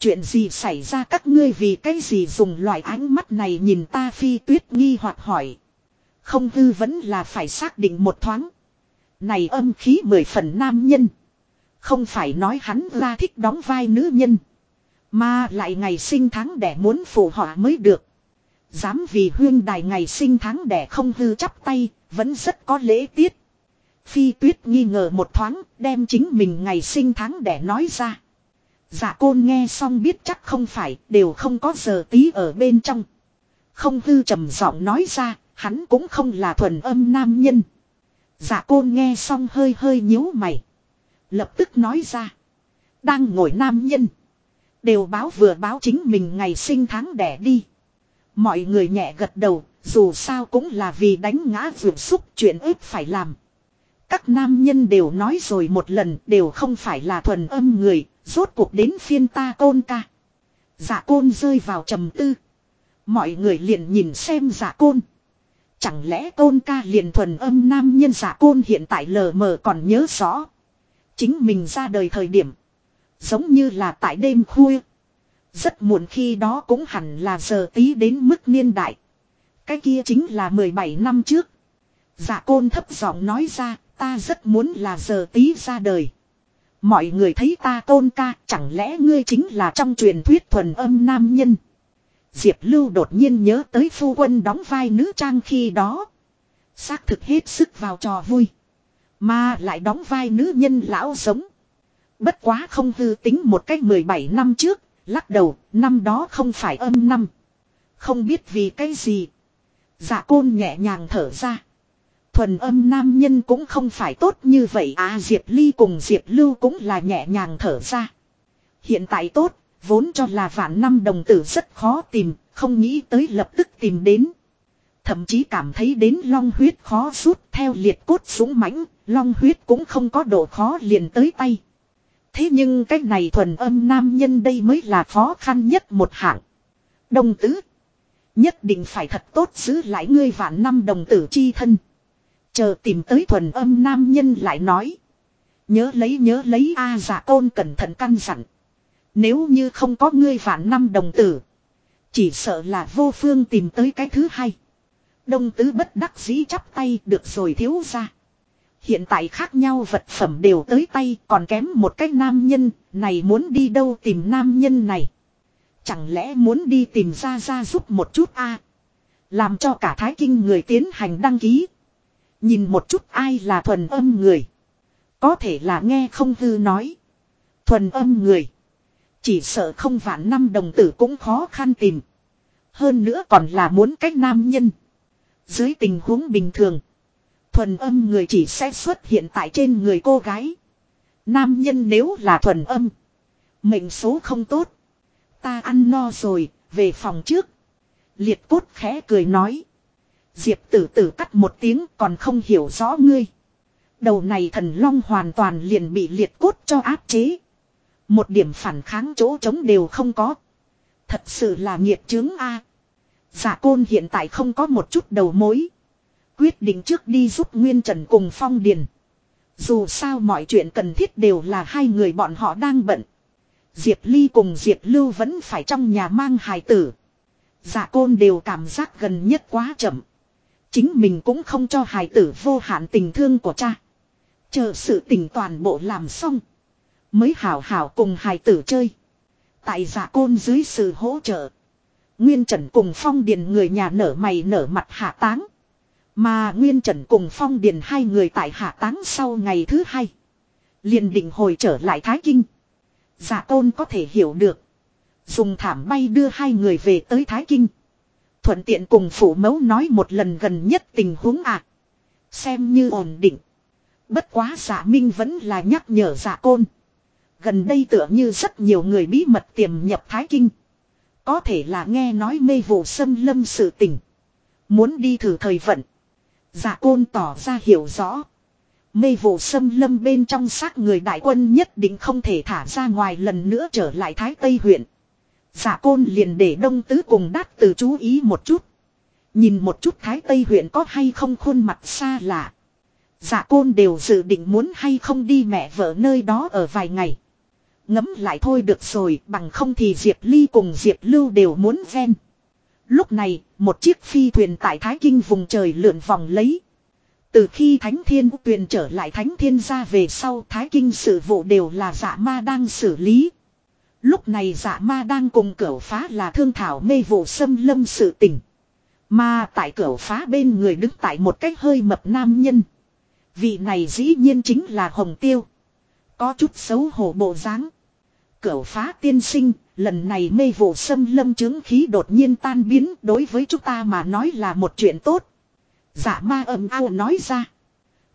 Chuyện gì xảy ra các ngươi vì cái gì dùng loại ánh mắt này nhìn ta phi tuyết nghi hoặc hỏi. Không hư vẫn là phải xác định một thoáng. Này âm khí mười phần nam nhân. Không phải nói hắn ra thích đóng vai nữ nhân. Mà lại ngày sinh tháng đẻ muốn phù họa mới được. Dám vì huyên đài ngày sinh tháng đẻ không hư chắp tay, vẫn rất có lễ tiết. Phi tuyết nghi ngờ một thoáng, đem chính mình ngày sinh tháng đẻ nói ra. Dạ côn nghe xong biết chắc không phải, đều không có giờ tí ở bên trong. Không hư trầm giọng nói ra, hắn cũng không là thuần âm nam nhân. Dạ côn nghe xong hơi hơi nhíu mày. Lập tức nói ra. Đang ngồi nam nhân. Đều báo vừa báo chính mình ngày sinh tháng đẻ đi. Mọi người nhẹ gật đầu, dù sao cũng là vì đánh ngã vượt xúc chuyện ếp phải làm. Các nam nhân đều nói rồi một lần đều không phải là thuần âm người, rốt cuộc đến phiên ta côn ca. Dạ côn rơi vào trầm tư. Mọi người liền nhìn xem dạ côn. Chẳng lẽ côn ca liền thuần âm nam nhân giả côn hiện tại lờ mờ còn nhớ rõ. Chính mình ra đời thời điểm. Giống như là tại đêm khuya. Rất muộn khi đó cũng hẳn là giờ tí đến mức niên đại. Cái kia chính là 17 năm trước. Giả côn thấp giọng nói ra, ta rất muốn là giờ tí ra đời. Mọi người thấy ta tôn ca, chẳng lẽ ngươi chính là trong truyền thuyết thuần âm nam nhân. Diệp Lưu đột nhiên nhớ tới phu quân đóng vai nữ trang khi đó. Xác thực hết sức vào trò vui. Mà lại đóng vai nữ nhân lão giống. Bất quá không hư tính một cách 17 năm trước, lắc đầu, năm đó không phải âm năm. Không biết vì cái gì. Dạ côn nhẹ nhàng thở ra. Thuần âm nam nhân cũng không phải tốt như vậy à Diệp Ly cùng Diệp Lưu cũng là nhẹ nhàng thở ra. Hiện tại tốt, Vốn cho là vạn năm đồng tử rất khó tìm, không nghĩ tới lập tức tìm đến. Thậm chí cảm thấy đến long huyết khó rút theo liệt cốt súng mãnh, long huyết cũng không có độ khó liền tới tay. Thế nhưng cái này thuần âm nam nhân đây mới là khó khăn nhất một hạng. Đồng tử. Nhất định phải thật tốt giữ lại ngươi vạn năm đồng tử chi thân. Chờ tìm tới thuần âm nam nhân lại nói. Nhớ lấy nhớ lấy A giả tôn cẩn thận căn dặn. Nếu như không có ngươi vạn năm đồng tử. Chỉ sợ là vô phương tìm tới cái thứ hai. Đông tứ bất đắc dĩ chắp tay được rồi thiếu ra. Hiện tại khác nhau vật phẩm đều tới tay, còn kém một cái nam nhân, này muốn đi đâu tìm nam nhân này. Chẳng lẽ muốn đi tìm ra ra giúp một chút a Làm cho cả thái kinh người tiến hành đăng ký. Nhìn một chút ai là thuần âm người. Có thể là nghe không hư nói. Thuần âm người. Chỉ sợ không vạn năm đồng tử cũng khó khăn tìm. Hơn nữa còn là muốn cách nam nhân. Dưới tình huống bình thường. Thuần âm người chỉ sẽ xuất hiện tại trên người cô gái. Nam nhân nếu là thuần âm. Mệnh số không tốt. Ta ăn no rồi, về phòng trước. Liệt cốt khẽ cười nói. Diệp tử tử cắt một tiếng còn không hiểu rõ ngươi. Đầu này thần long hoàn toàn liền bị liệt cốt cho áp chế. Một điểm phản kháng chỗ trống đều không có. Thật sự là nghiệt chứng A. Giả côn hiện tại không có một chút đầu mối. Quyết định trước đi giúp Nguyên Trần cùng Phong Điền. Dù sao mọi chuyện cần thiết đều là hai người bọn họ đang bận. Diệp Ly cùng Diệp Lưu vẫn phải trong nhà mang hài tử. Dạ côn đều cảm giác gần nhất quá chậm. Chính mình cũng không cho hài tử vô hạn tình thương của cha. Chờ sự tình toàn bộ làm xong. Mới hảo hảo cùng hài tử chơi. Tại giả côn dưới sự hỗ trợ. Nguyên Trần cùng Phong Điền người nhà nở mày nở mặt hạ táng. Mà Nguyên Trần cùng Phong Điền hai người tại hạ táng sau ngày thứ hai. liền định hồi trở lại Thái Kinh. Dạ giả tôn có thể hiểu được. Dùng thảm bay đưa hai người về tới Thái Kinh. Thuận tiện cùng phủ mẫu nói một lần gần nhất tình huống ạ. Xem như ổn định. Bất quá giả minh vẫn là nhắc nhở giả côn. Gần đây tựa như rất nhiều người bí mật tiềm nhập Thái Kinh. Có thể là nghe nói mê vụ xâm lâm sự tình. Muốn đi thử thời vận. Giả côn tỏ ra hiểu rõ. Mê vụ xâm lâm bên trong xác người đại quân nhất định không thể thả ra ngoài lần nữa trở lại Thái Tây huyện. Giả côn liền để đông tứ cùng đát từ chú ý một chút. Nhìn một chút Thái Tây huyện có hay không khuôn mặt xa lạ. Giả côn đều dự định muốn hay không đi mẹ vợ nơi đó ở vài ngày. Ngấm lại thôi được rồi bằng không thì Diệp Ly cùng Diệp Lưu đều muốn ven. Lúc này, một chiếc phi thuyền tại Thái Kinh vùng trời lượn vòng lấy. Từ khi Thánh Thiên Tuyền trở lại Thánh Thiên ra về sau Thái Kinh sự vụ đều là giả ma đang xử lý. Lúc này dạ ma đang cùng cửa phá là thương thảo mê vụ xâm lâm sự tình. Mà tại cửa phá bên người đứng tại một cách hơi mập nam nhân. Vị này dĩ nhiên chính là Hồng Tiêu. Có chút xấu hổ bộ dáng. Cửa phá tiên sinh, lần này mê vụ xâm lâm chứng khí đột nhiên tan biến đối với chúng ta mà nói là một chuyện tốt. Dạ ma ầm ao nói ra.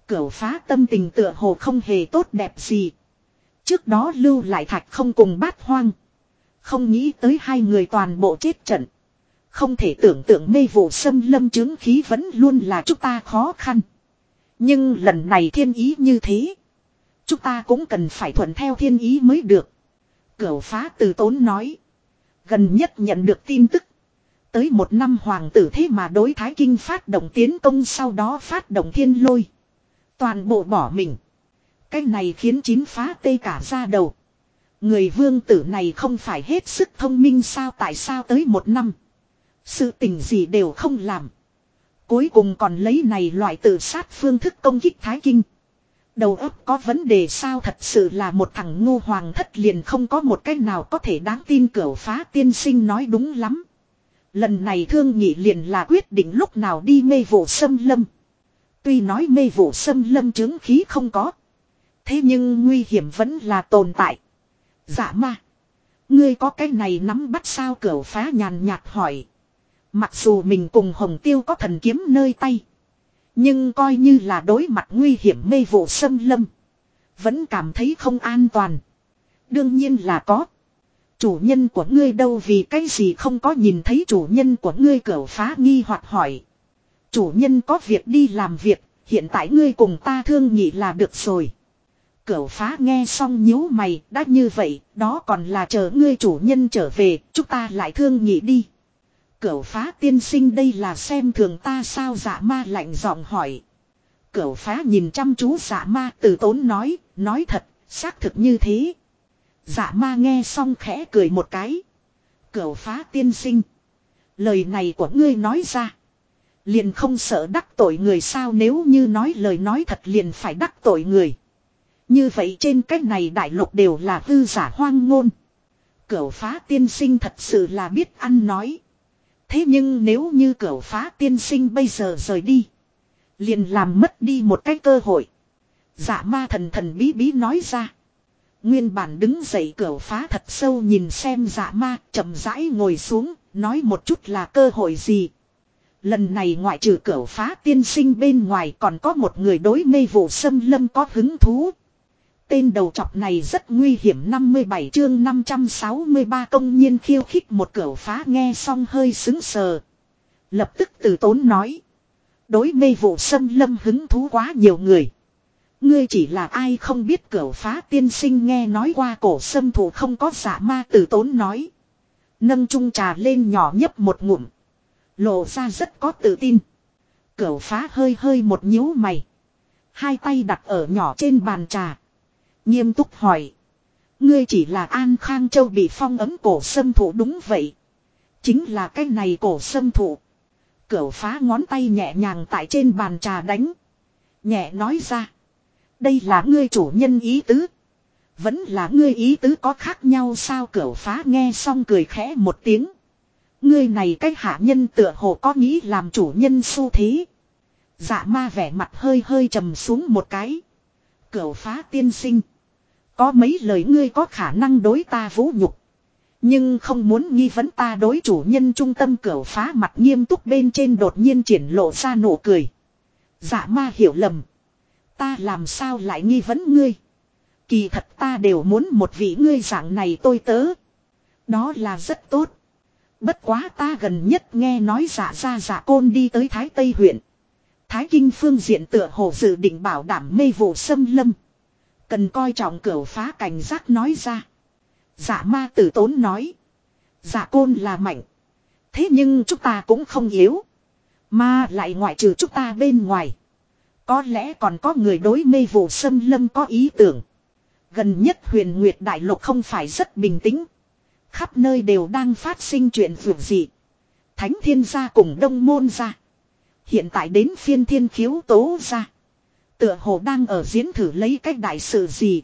Cửa phá tâm tình tựa hồ không hề tốt đẹp gì. Trước đó lưu lại thạch không cùng bát hoang. Không nghĩ tới hai người toàn bộ chết trận. Không thể tưởng tượng mê vụ xâm lâm chứng khí vẫn luôn là chúng ta khó khăn. Nhưng lần này thiên ý như thế. Chúng ta cũng cần phải thuận theo thiên ý mới được. Cửu phá từ tốn nói. Gần nhất nhận được tin tức. Tới một năm hoàng tử thế mà đối thái kinh phát động tiến công sau đó phát động thiên lôi. Toàn bộ bỏ mình. Cái này khiến chín phá tê cả ra đầu. Người vương tử này không phải hết sức thông minh sao tại sao tới một năm. Sự tình gì đều không làm. Cuối cùng còn lấy này loại tự sát phương thức công kích Thái Kinh. Đầu óc có vấn đề sao thật sự là một thằng ngu hoàng thất liền không có một cách nào có thể đáng tin cửa phá tiên sinh nói đúng lắm. Lần này thương nghị liền là quyết định lúc nào đi mê vụ xâm lâm. Tuy nói mê vụ xâm lâm chứng khí không có. Thế nhưng nguy hiểm vẫn là tồn tại. Dạ ma. Ngươi có cái này nắm bắt sao cửa phá nhàn nhạt hỏi. Mặc dù mình cùng Hồng Tiêu có thần kiếm nơi tay. Nhưng coi như là đối mặt nguy hiểm mê vụ xâm lâm. Vẫn cảm thấy không an toàn. Đương nhiên là có. Chủ nhân của ngươi đâu vì cái gì không có nhìn thấy chủ nhân của ngươi cửa phá nghi hoặc hỏi. Chủ nhân có việc đi làm việc, hiện tại ngươi cùng ta thương nghị là được rồi. Cửu phá nghe xong nhíu mày, đã như vậy, đó còn là chờ ngươi chủ nhân trở về, chúng ta lại thương nghị đi. Cửu phá tiên sinh đây là xem thường ta sao dạ ma lạnh giọng hỏi. Cửu phá nhìn chăm chú dạ ma từ tốn nói, nói thật, xác thực như thế. Dạ ma nghe xong khẽ cười một cái. Cửu phá tiên sinh. Lời này của ngươi nói ra. Liền không sợ đắc tội người sao nếu như nói lời nói thật liền phải đắc tội người. Như vậy trên cách này đại lục đều là hư giả hoang ngôn. Cửu phá tiên sinh thật sự là biết ăn nói. Thế nhưng nếu như cửu phá tiên sinh bây giờ rời đi. Liền làm mất đi một cái cơ hội. Dạ ma thần thần bí bí nói ra. Nguyên bản đứng dậy cửa phá thật sâu nhìn xem dạ ma, chậm rãi ngồi xuống. Nói một chút là cơ hội gì. Lần này ngoại trừ cửa phá tiên sinh bên ngoài còn có một người đối mê vụ xâm lâm có hứng thú. Tên đầu trọc này rất nguy hiểm 57 chương 563 công nhiên khiêu khích một cửa phá nghe xong hơi xứng sờ. Lập tức từ tốn nói. Đối mê vụ sâm lâm hứng thú quá nhiều người. Ngươi chỉ là ai không biết cửa phá tiên sinh nghe nói qua cổ sâm thủ không có giả ma từ tốn nói. Nâng chung trà lên nhỏ nhấp một ngụm. Lộ ra rất có tự tin. Cửa phá hơi hơi một nhíu mày. Hai tay đặt ở nhỏ trên bàn trà. Nghiêm túc hỏi. Ngươi chỉ là An Khang Châu bị phong ấm cổ sâm thủ đúng vậy. Chính là cái này cổ sâm thủ. Cửu phá ngón tay nhẹ nhàng tại trên bàn trà đánh. Nhẹ nói ra. Đây là ngươi chủ nhân ý tứ. Vẫn là ngươi ý tứ có khác nhau sao cửu phá nghe xong cười khẽ một tiếng. Ngươi này cách hạ nhân tựa hồ có nghĩ làm chủ nhân xu thế. Dạ ma vẻ mặt hơi hơi trầm xuống một cái. Cửu phá tiên sinh. Có mấy lời ngươi có khả năng đối ta vũ nhục. Nhưng không muốn nghi vấn ta đối chủ nhân trung tâm cửa phá mặt nghiêm túc bên trên đột nhiên triển lộ ra nụ cười. Dạ ma hiểu lầm. Ta làm sao lại nghi vấn ngươi. Kỳ thật ta đều muốn một vị ngươi dạng này tôi tớ. Đó là rất tốt. Bất quá ta gần nhất nghe nói giả ra giả côn đi tới Thái Tây huyện. Thái Kinh phương diện tựa hồ dự định bảo đảm mê vụ xâm lâm. Cần coi trọng cửa phá cảnh giác nói ra. Giả ma tử tốn nói. Giả côn là mạnh. Thế nhưng chúng ta cũng không yếu. Mà lại ngoại trừ chúng ta bên ngoài. Có lẽ còn có người đối mê vụ sâm lâm có ý tưởng. Gần nhất huyền Nguyệt Đại Lục không phải rất bình tĩnh. Khắp nơi đều đang phát sinh chuyện vượt dị. Thánh thiên gia cùng đông môn gia. Hiện tại đến phiên thiên khiếu tố gia. Tựa hồ đang ở diễn thử lấy cách đại sự gì.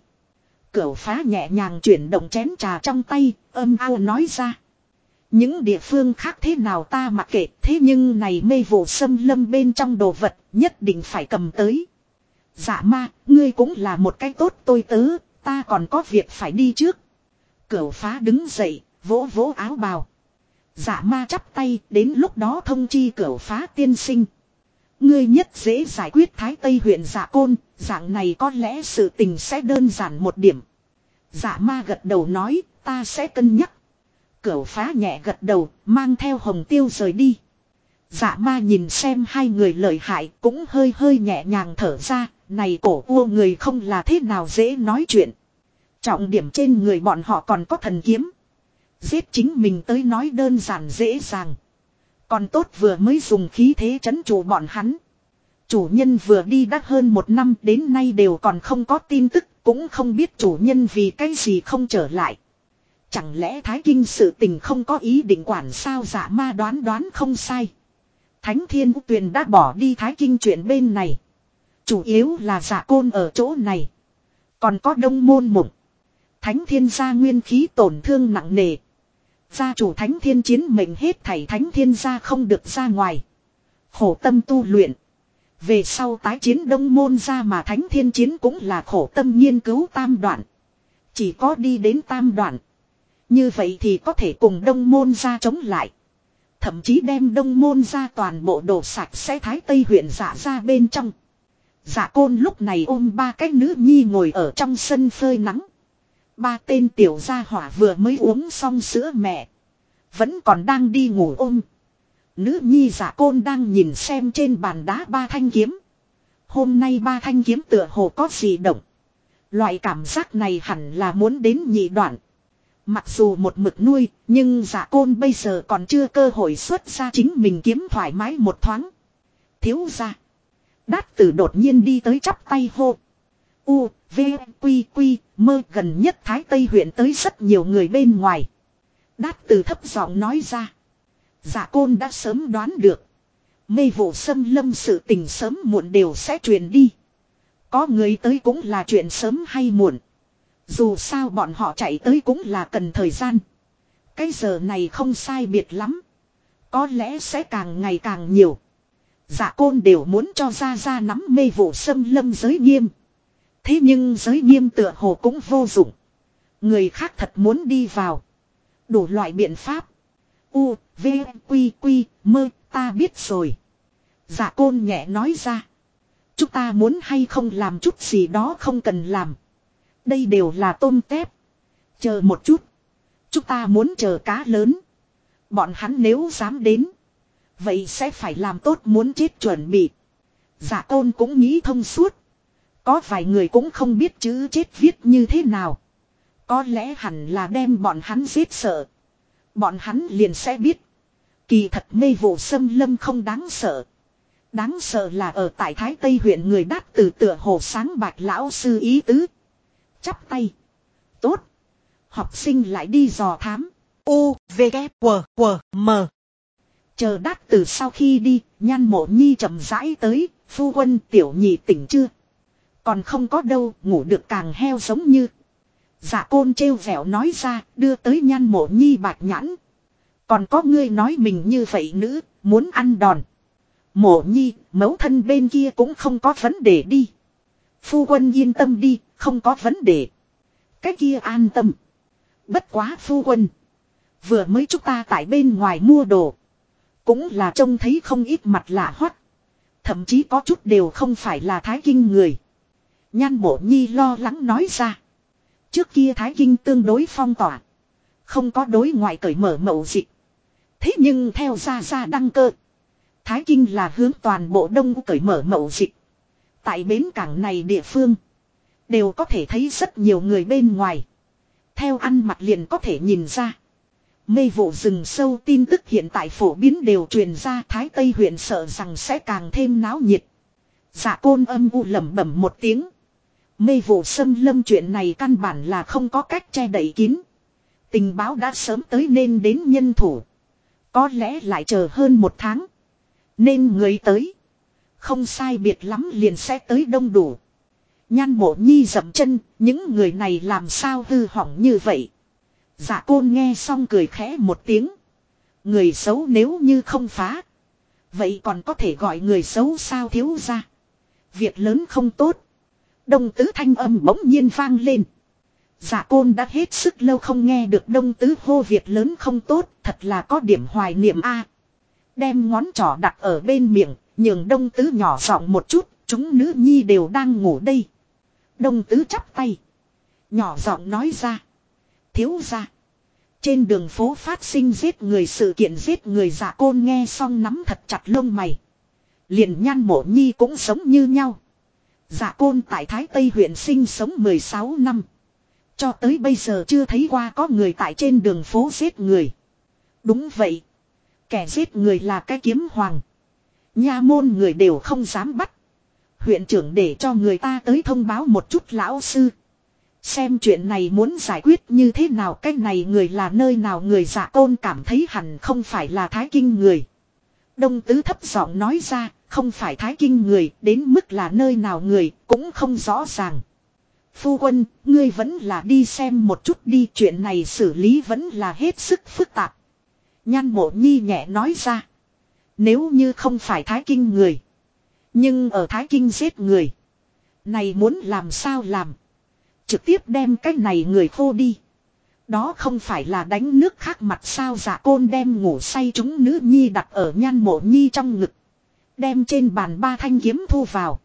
Cửu phá nhẹ nhàng chuyển động chén trà trong tay, âm ao nói ra. Những địa phương khác thế nào ta mặc kệ, thế nhưng này mê vụ xâm lâm bên trong đồ vật, nhất định phải cầm tới. Dạ ma, ngươi cũng là một cái tốt tôi tớ, ta còn có việc phải đi trước. Cửu phá đứng dậy, vỗ vỗ áo bào. Dạ ma chắp tay, đến lúc đó thông chi cửu phá tiên sinh. Ngươi nhất dễ giải quyết Thái Tây huyện giả côn, dạng này có lẽ sự tình sẽ đơn giản một điểm. Giả ma gật đầu nói, ta sẽ cân nhắc. Cửu phá nhẹ gật đầu, mang theo hồng tiêu rời đi. Dạ ma nhìn xem hai người lợi hại cũng hơi hơi nhẹ nhàng thở ra, này cổ vua người không là thế nào dễ nói chuyện. Trọng điểm trên người bọn họ còn có thần kiếm. Giết chính mình tới nói đơn giản dễ dàng. Còn tốt vừa mới dùng khí thế chấn chủ bọn hắn. Chủ nhân vừa đi đã hơn một năm đến nay đều còn không có tin tức, cũng không biết chủ nhân vì cái gì không trở lại. Chẳng lẽ Thái Kinh sự tình không có ý định quản sao giả ma đoán đoán không sai. Thánh Thiên Tuyền đã bỏ đi Thái Kinh chuyện bên này. Chủ yếu là giả côn ở chỗ này. Còn có đông môn mộng. Thánh Thiên gia nguyên khí tổn thương nặng nề. Gia chủ thánh thiên chiến mệnh hết thảy thánh thiên gia không được ra ngoài. Khổ tâm tu luyện. Về sau tái chiến đông môn ra mà thánh thiên chiến cũng là khổ tâm nghiên cứu tam đoạn. Chỉ có đi đến tam đoạn. Như vậy thì có thể cùng đông môn ra chống lại. Thậm chí đem đông môn ra toàn bộ đồ sạch sẽ thái tây huyện giả ra bên trong. giả côn lúc này ôm ba cái nữ nhi ngồi ở trong sân phơi nắng. Ba tên tiểu gia hỏa vừa mới uống xong sữa mẹ. Vẫn còn đang đi ngủ ôm. Nữ nhi giả côn đang nhìn xem trên bàn đá ba thanh kiếm. Hôm nay ba thanh kiếm tựa hồ có gì động. Loại cảm giác này hẳn là muốn đến nhị đoạn. Mặc dù một mực nuôi, nhưng giả côn bây giờ còn chưa cơ hội xuất ra chính mình kiếm thoải mái một thoáng. Thiếu ra. Đát tử đột nhiên đi tới chắp tay hô. U, V, Quy, Quy, mơ gần nhất Thái Tây huyện tới rất nhiều người bên ngoài. Đát từ thấp giọng nói ra. Giả côn đã sớm đoán được. Mê vụ xâm lâm sự tình sớm muộn đều sẽ truyền đi. Có người tới cũng là chuyện sớm hay muộn. Dù sao bọn họ chạy tới cũng là cần thời gian. Cái giờ này không sai biệt lắm. Có lẽ sẽ càng ngày càng nhiều. Giả côn đều muốn cho ra ra nắm mê vụ xâm lâm giới nghiêm. Thế nhưng giới nghiêm tựa hồ cũng vô dụng. Người khác thật muốn đi vào. Đủ loại biện pháp. U, V, Quy, Quy, mơ, ta biết rồi. Dạ côn nhẹ nói ra. Chúng ta muốn hay không làm chút gì đó không cần làm. Đây đều là tôm tép. Chờ một chút. Chúng ta muốn chờ cá lớn. Bọn hắn nếu dám đến. Vậy sẽ phải làm tốt muốn chết chuẩn bị. Dạ giả tôn cũng nghĩ thông suốt. Có vài người cũng không biết chữ chết viết như thế nào. Có lẽ hẳn là đem bọn hắn giết sợ. Bọn hắn liền sẽ biết. Kỳ thật mê vụ xâm lâm không đáng sợ. Đáng sợ là ở tại Thái Tây huyện người đát từ tựa hồ sáng bạc lão sư ý tứ. Chắp tay. Tốt. Học sinh lại đi dò thám. U, V, K, W, W, M. Chờ đát từ sau khi đi, nhan mộ nhi chậm rãi tới, phu quân tiểu nhị tỉnh chưa? Còn không có đâu, ngủ được càng heo giống như. Dạ côn trêu vẻo nói ra, đưa tới nhan mộ nhi bạc nhãn. Còn có ngươi nói mình như vậy nữ, muốn ăn đòn. Mộ nhi, mẫu thân bên kia cũng không có vấn đề đi. Phu quân yên tâm đi, không có vấn đề. Cái kia an tâm. Bất quá phu quân. Vừa mới chúng ta tại bên ngoài mua đồ. Cũng là trông thấy không ít mặt lạ hoắt. Thậm chí có chút đều không phải là thái kinh người. Nhan mộ nhi lo lắng nói ra. Trước kia thái kinh tương đối phong tỏa. Không có đối ngoại cởi mở mậu dịch. Thế nhưng theo ra ra đăng cơ. Thái kinh là hướng toàn bộ đông cởi mở mậu dịch. Tại bến cảng này địa phương. Đều có thể thấy rất nhiều người bên ngoài. Theo ăn mặt liền có thể nhìn ra. Mê vụ rừng sâu tin tức hiện tại phổ biến đều truyền ra Thái Tây huyện sợ rằng sẽ càng thêm náo nhiệt. Dạ côn âm u lẩm bẩm một tiếng. Mê vụ xâm lâm chuyện này căn bản là không có cách che đậy kín. Tình báo đã sớm tới nên đến nhân thủ. Có lẽ lại chờ hơn một tháng. Nên người tới. Không sai biệt lắm liền sẽ tới đông đủ. Nhan mộ nhi dậm chân, những người này làm sao hư hỏng như vậy. Dạ côn nghe xong cười khẽ một tiếng. Người xấu nếu như không phá. Vậy còn có thể gọi người xấu sao thiếu ra. Việc lớn không tốt. Đông tứ thanh âm bỗng nhiên vang lên. Dạ côn đã hết sức lâu không nghe được đông tứ hô việc lớn không tốt, thật là có điểm hoài niệm a. Đem ngón trỏ đặt ở bên miệng, nhường đông tứ nhỏ giọng một chút, chúng nữ nhi đều đang ngủ đây. Đông tứ chắp tay. Nhỏ giọng nói ra. Thiếu ra. Trên đường phố phát sinh giết người sự kiện giết người dạ côn nghe xong nắm thật chặt lông mày. Liền nhan mộ nhi cũng sống như nhau. Dạ côn tại Thái Tây huyện sinh sống 16 năm. Cho tới bây giờ chưa thấy qua có người tại trên đường phố giết người. Đúng vậy. Kẻ giết người là cái kiếm hoàng. Nha môn người đều không dám bắt. Huyện trưởng để cho người ta tới thông báo một chút lão sư. Xem chuyện này muốn giải quyết như thế nào cái này người là nơi nào người dạ tôn cảm thấy hẳn không phải là thái kinh người. Đông tứ thấp giọng nói ra, không phải thái kinh người, đến mức là nơi nào người, cũng không rõ ràng. Phu quân, ngươi vẫn là đi xem một chút đi, chuyện này xử lý vẫn là hết sức phức tạp. Nhan mộ nhi nhẹ nói ra. Nếu như không phải thái kinh người. Nhưng ở thái kinh giết người. Này muốn làm sao làm. Trực tiếp đem cái này người khô đi. Đó không phải là đánh nước khác mặt sao giả côn đem ngủ say chúng nữ nhi đặt ở nhan mộ nhi trong ngực. Đem trên bàn ba thanh kiếm thu vào.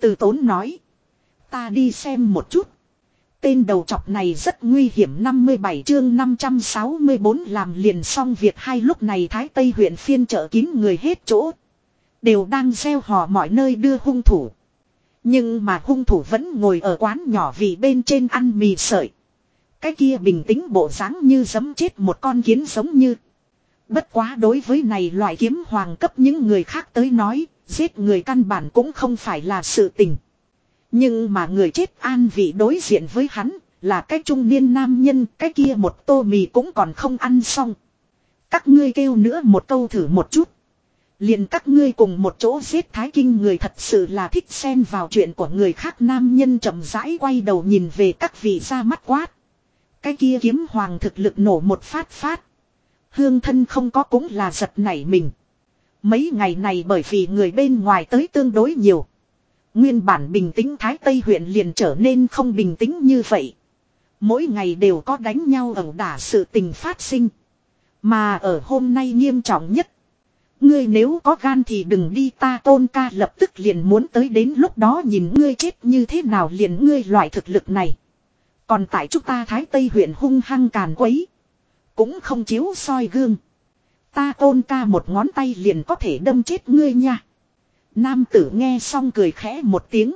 Từ tốn nói. Ta đi xem một chút. Tên đầu chọc này rất nguy hiểm 57 chương 564 làm liền xong việc hai lúc này Thái Tây huyện phiên chợ kín người hết chỗ. Đều đang gieo hò mọi nơi đưa hung thủ. Nhưng mà hung thủ vẫn ngồi ở quán nhỏ vì bên trên ăn mì sợi. Cái kia bình tĩnh bộ dáng như giấm chết một con kiến giống như. Bất quá đối với này loại kiếm hoàng cấp những người khác tới nói, giết người căn bản cũng không phải là sự tình. Nhưng mà người chết an vị đối diện với hắn, là cái trung niên nam nhân, cái kia một tô mì cũng còn không ăn xong. Các ngươi kêu nữa một câu thử một chút. liền các ngươi cùng một chỗ giết thái kinh người thật sự là thích xen vào chuyện của người khác nam nhân chậm rãi quay đầu nhìn về các vị ra mắt quát. Cái kia kiếm hoàng thực lực nổ một phát phát. Hương thân không có cũng là giật nảy mình. Mấy ngày này bởi vì người bên ngoài tới tương đối nhiều. Nguyên bản bình tĩnh Thái Tây huyện liền trở nên không bình tĩnh như vậy. Mỗi ngày đều có đánh nhau ẩu đả sự tình phát sinh. Mà ở hôm nay nghiêm trọng nhất. Ngươi nếu có gan thì đừng đi ta tôn ca lập tức liền muốn tới đến lúc đó nhìn ngươi chết như thế nào liền ngươi loại thực lực này. Còn tại chúng ta Thái Tây huyện hung hăng càn quấy. Cũng không chiếu soi gương. Ta ôn ca một ngón tay liền có thể đâm chết ngươi nha. Nam tử nghe xong cười khẽ một tiếng.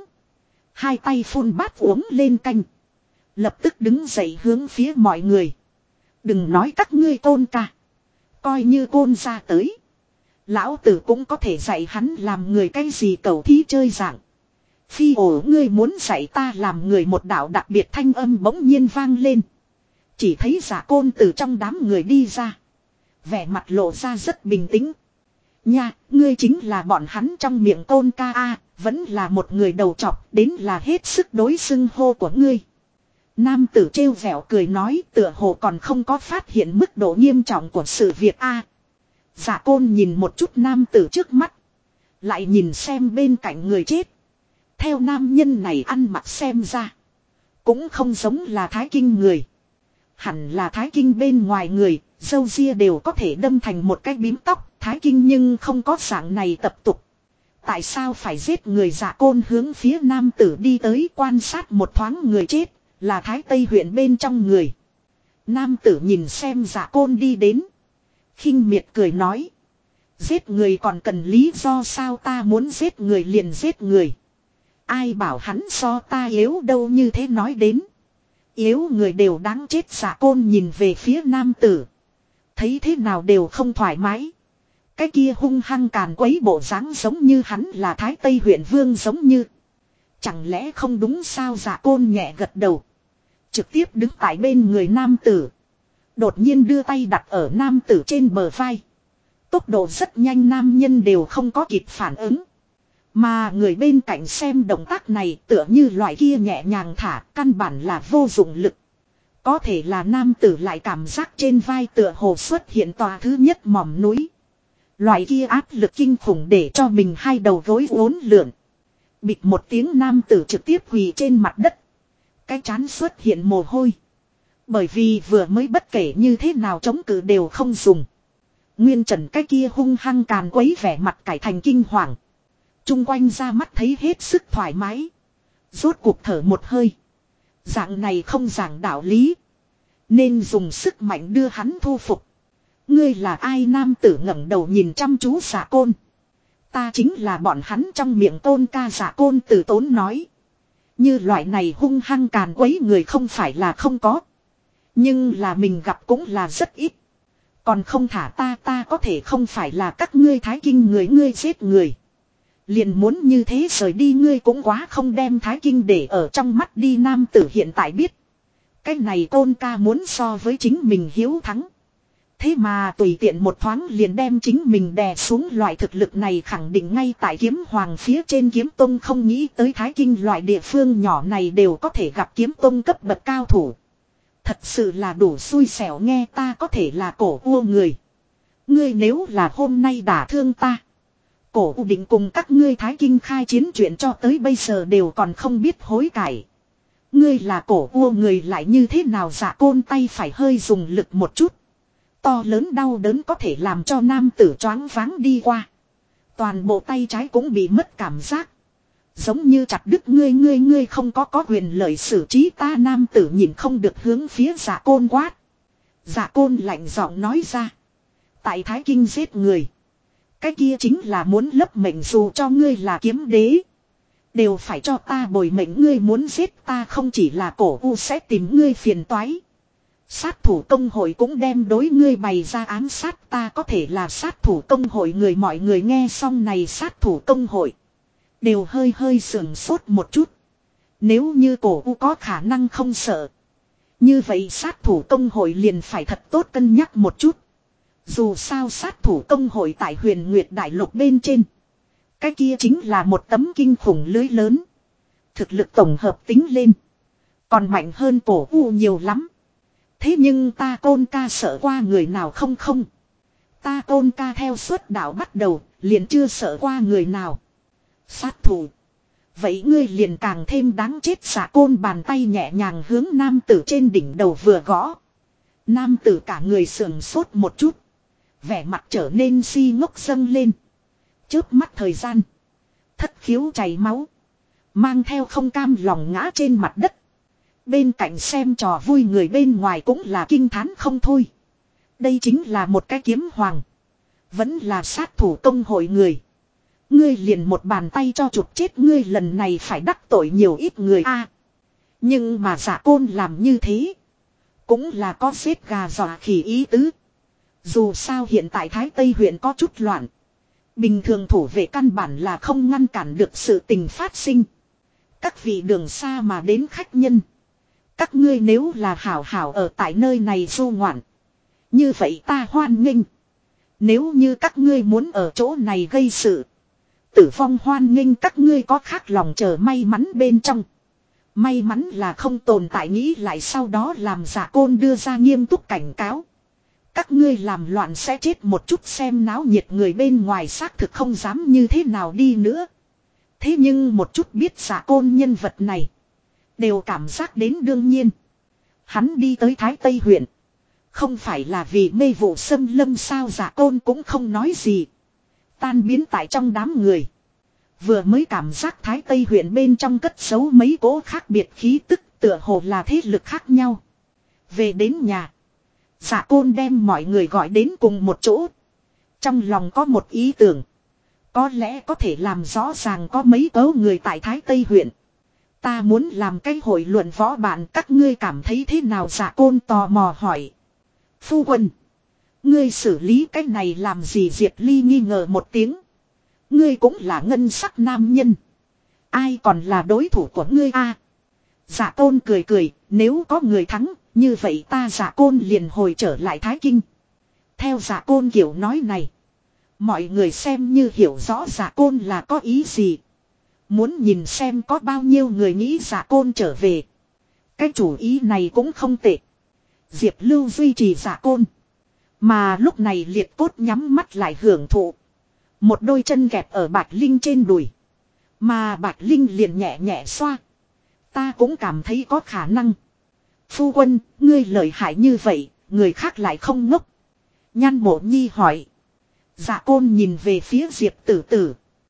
Hai tay phun bát uống lên canh. Lập tức đứng dậy hướng phía mọi người. Đừng nói các ngươi tôn ca. Coi như côn ra tới. Lão tử cũng có thể dạy hắn làm người cái gì cầu thí chơi dạng. Phi ổ, ngươi muốn dạy ta làm người một đạo đặc biệt thanh âm bỗng nhiên vang lên. Chỉ thấy giả côn từ trong đám người đi ra. Vẻ mặt lộ ra rất bình tĩnh. Nha, ngươi chính là bọn hắn trong miệng côn ca a vẫn là một người đầu chọc, đến là hết sức đối xưng hô của ngươi. Nam tử trêu vẻo cười nói tựa hồ còn không có phát hiện mức độ nghiêm trọng của sự việc a. giả côn nhìn một chút nam tử trước mắt. Lại nhìn xem bên cạnh người chết. Theo nam nhân này ăn mặc xem ra. Cũng không giống là thái kinh người. Hẳn là thái kinh bên ngoài người, dâu ria đều có thể đâm thành một cái bím tóc, thái kinh nhưng không có dạng này tập tục. Tại sao phải giết người giả côn hướng phía nam tử đi tới quan sát một thoáng người chết, là thái tây huyện bên trong người. Nam tử nhìn xem giả côn đi đến. khinh miệt cười nói. Giết người còn cần lý do sao ta muốn giết người liền giết người. Ai bảo hắn so ta yếu đâu như thế nói đến. Yếu người đều đáng chết xả côn nhìn về phía nam tử. Thấy thế nào đều không thoải mái. Cái kia hung hăng càn quấy bộ dáng giống như hắn là Thái Tây huyện vương giống như. Chẳng lẽ không đúng sao giả côn nhẹ gật đầu. Trực tiếp đứng tại bên người nam tử. Đột nhiên đưa tay đặt ở nam tử trên bờ vai. Tốc độ rất nhanh nam nhân đều không có kịp phản ứng. Mà người bên cạnh xem động tác này tựa như loại kia nhẹ nhàng thả, căn bản là vô dụng lực. Có thể là nam tử lại cảm giác trên vai tựa hồ xuất hiện tòa thứ nhất mỏm núi. Loại kia áp lực kinh khủng để cho mình hai đầu gối uốn lượn. Bịt một tiếng nam tử trực tiếp quỳ trên mặt đất. Cái chán xuất hiện mồ hôi. Bởi vì vừa mới bất kể như thế nào chống cự đều không dùng. Nguyên trần cái kia hung hăng càn quấy vẻ mặt cải thành kinh hoàng. Trung quanh ra mắt thấy hết sức thoải mái. Rốt cuộc thở một hơi. Dạng này không giảng đạo lý. Nên dùng sức mạnh đưa hắn thu phục. Ngươi là ai nam tử ngẩng đầu nhìn chăm chú giả côn. Ta chính là bọn hắn trong miệng tôn ca giả côn tử tốn nói. Như loại này hung hăng càn quấy người không phải là không có. Nhưng là mình gặp cũng là rất ít. Còn không thả ta ta có thể không phải là các ngươi thái kinh người, ngươi giết người. Liền muốn như thế rời đi ngươi cũng quá không đem thái kinh để ở trong mắt đi nam tử hiện tại biết. Cái này tôn ca muốn so với chính mình hiếu thắng. Thế mà tùy tiện một thoáng liền đem chính mình đè xuống loại thực lực này khẳng định ngay tại kiếm hoàng phía trên kiếm tông không nghĩ tới thái kinh loại địa phương nhỏ này đều có thể gặp kiếm tông cấp bậc cao thủ. Thật sự là đủ xui xẻo nghe ta có thể là cổ vua người. Ngươi nếu là hôm nay đả thương ta. Cổ u định cùng các ngươi thái kinh khai chiến chuyện cho tới bây giờ đều còn không biết hối cải. Ngươi là cổ u người lại như thế nào giả côn tay phải hơi dùng lực một chút. To lớn đau đớn có thể làm cho nam tử choáng váng đi qua. Toàn bộ tay trái cũng bị mất cảm giác. Giống như chặt đứt ngươi ngươi ngươi không có có quyền lợi xử trí ta nam tử nhìn không được hướng phía giả côn quát. Giả côn lạnh giọng nói ra. Tại Thái Kinh giết người. Cái kia chính là muốn lấp mệnh dù cho ngươi là kiếm đế. Đều phải cho ta bồi mệnh ngươi muốn giết ta không chỉ là cổ u sẽ tìm ngươi phiền toái. Sát thủ công hội cũng đem đối ngươi bày ra án sát ta có thể là sát thủ công hội người mọi người nghe xong này sát thủ công hội. Đều hơi hơi sườn sốt một chút. Nếu như cổ u có khả năng không sợ. Như vậy sát thủ công hội liền phải thật tốt cân nhắc một chút. Dù sao sát thủ công hội tại huyền Nguyệt Đại Lục bên trên. Cái kia chính là một tấm kinh khủng lưới lớn. Thực lực tổng hợp tính lên. Còn mạnh hơn cổ u nhiều lắm. Thế nhưng ta côn ca sợ qua người nào không không. Ta côn ca theo suốt đạo bắt đầu, liền chưa sợ qua người nào. Sát thủ. Vậy ngươi liền càng thêm đáng chết xả côn bàn tay nhẹ nhàng hướng nam tử trên đỉnh đầu vừa gõ. Nam tử cả người sườn sốt một chút. Vẻ mặt trở nên si ngốc dâng lên. Chớp mắt thời gian. Thất khiếu chảy máu. Mang theo không cam lòng ngã trên mặt đất. Bên cạnh xem trò vui người bên ngoài cũng là kinh thán không thôi. Đây chính là một cái kiếm hoàng. Vẫn là sát thủ công hội người. Ngươi liền một bàn tay cho chụp chết ngươi lần này phải đắc tội nhiều ít người a. nhưng mà giả côn làm như thế. Cũng là có xếp gà dọa khỉ ý tứ. Dù sao hiện tại Thái Tây huyện có chút loạn. Bình thường thủ vệ căn bản là không ngăn cản được sự tình phát sinh. Các vị đường xa mà đến khách nhân. Các ngươi nếu là hảo hảo ở tại nơi này du ngoạn. Như vậy ta hoan nghênh. Nếu như các ngươi muốn ở chỗ này gây sự. Tử phong hoan nghênh các ngươi có khác lòng chờ may mắn bên trong. May mắn là không tồn tại nghĩ lại sau đó làm giả côn đưa ra nghiêm túc cảnh cáo. Các ngươi làm loạn sẽ chết một chút xem náo nhiệt người bên ngoài xác thực không dám như thế nào đi nữa. Thế nhưng một chút biết giả côn nhân vật này. Đều cảm giác đến đương nhiên. Hắn đi tới Thái Tây huyện. Không phải là vì mê vụ xâm lâm sao giả côn cũng không nói gì. Tan biến tại trong đám người. Vừa mới cảm giác Thái Tây huyện bên trong cất giấu mấy cỗ khác biệt khí tức tựa hồ là thế lực khác nhau. Về đến nhà. Giả côn đem mọi người gọi đến cùng một chỗ. Trong lòng có một ý tưởng. Có lẽ có thể làm rõ ràng có mấy cấu người tại Thái Tây huyện. Ta muốn làm cái hội luận võ bạn các ngươi cảm thấy thế nào giả côn tò mò hỏi. Phu quân. Ngươi xử lý cái này làm gì Diệp Ly nghi ngờ một tiếng. Ngươi cũng là ngân sắc nam nhân. Ai còn là đối thủ của ngươi a? Dạ à, giả tôn cười cười, nếu có người thắng, như vậy ta giả côn liền hồi trở lại Thái Kinh. Theo giả côn kiểu nói này. Mọi người xem như hiểu rõ giả côn là có ý gì. Muốn nhìn xem có bao nhiêu người nghĩ giả côn trở về. Cái chủ ý này cũng không tệ. Diệp Lưu duy trì giả côn. Mà lúc này liệt cốt nhắm mắt lại hưởng thụ. Một đôi chân kẹp ở Bạch Linh trên đùi. Mà Bạch Linh liền nhẹ nhẹ xoa. Ta cũng cảm thấy có khả năng. Phu quân, ngươi lợi hại như vậy, người khác lại không ngốc. Nhan mộ nhi hỏi. Dạ côn nhìn về phía Diệp tử tử.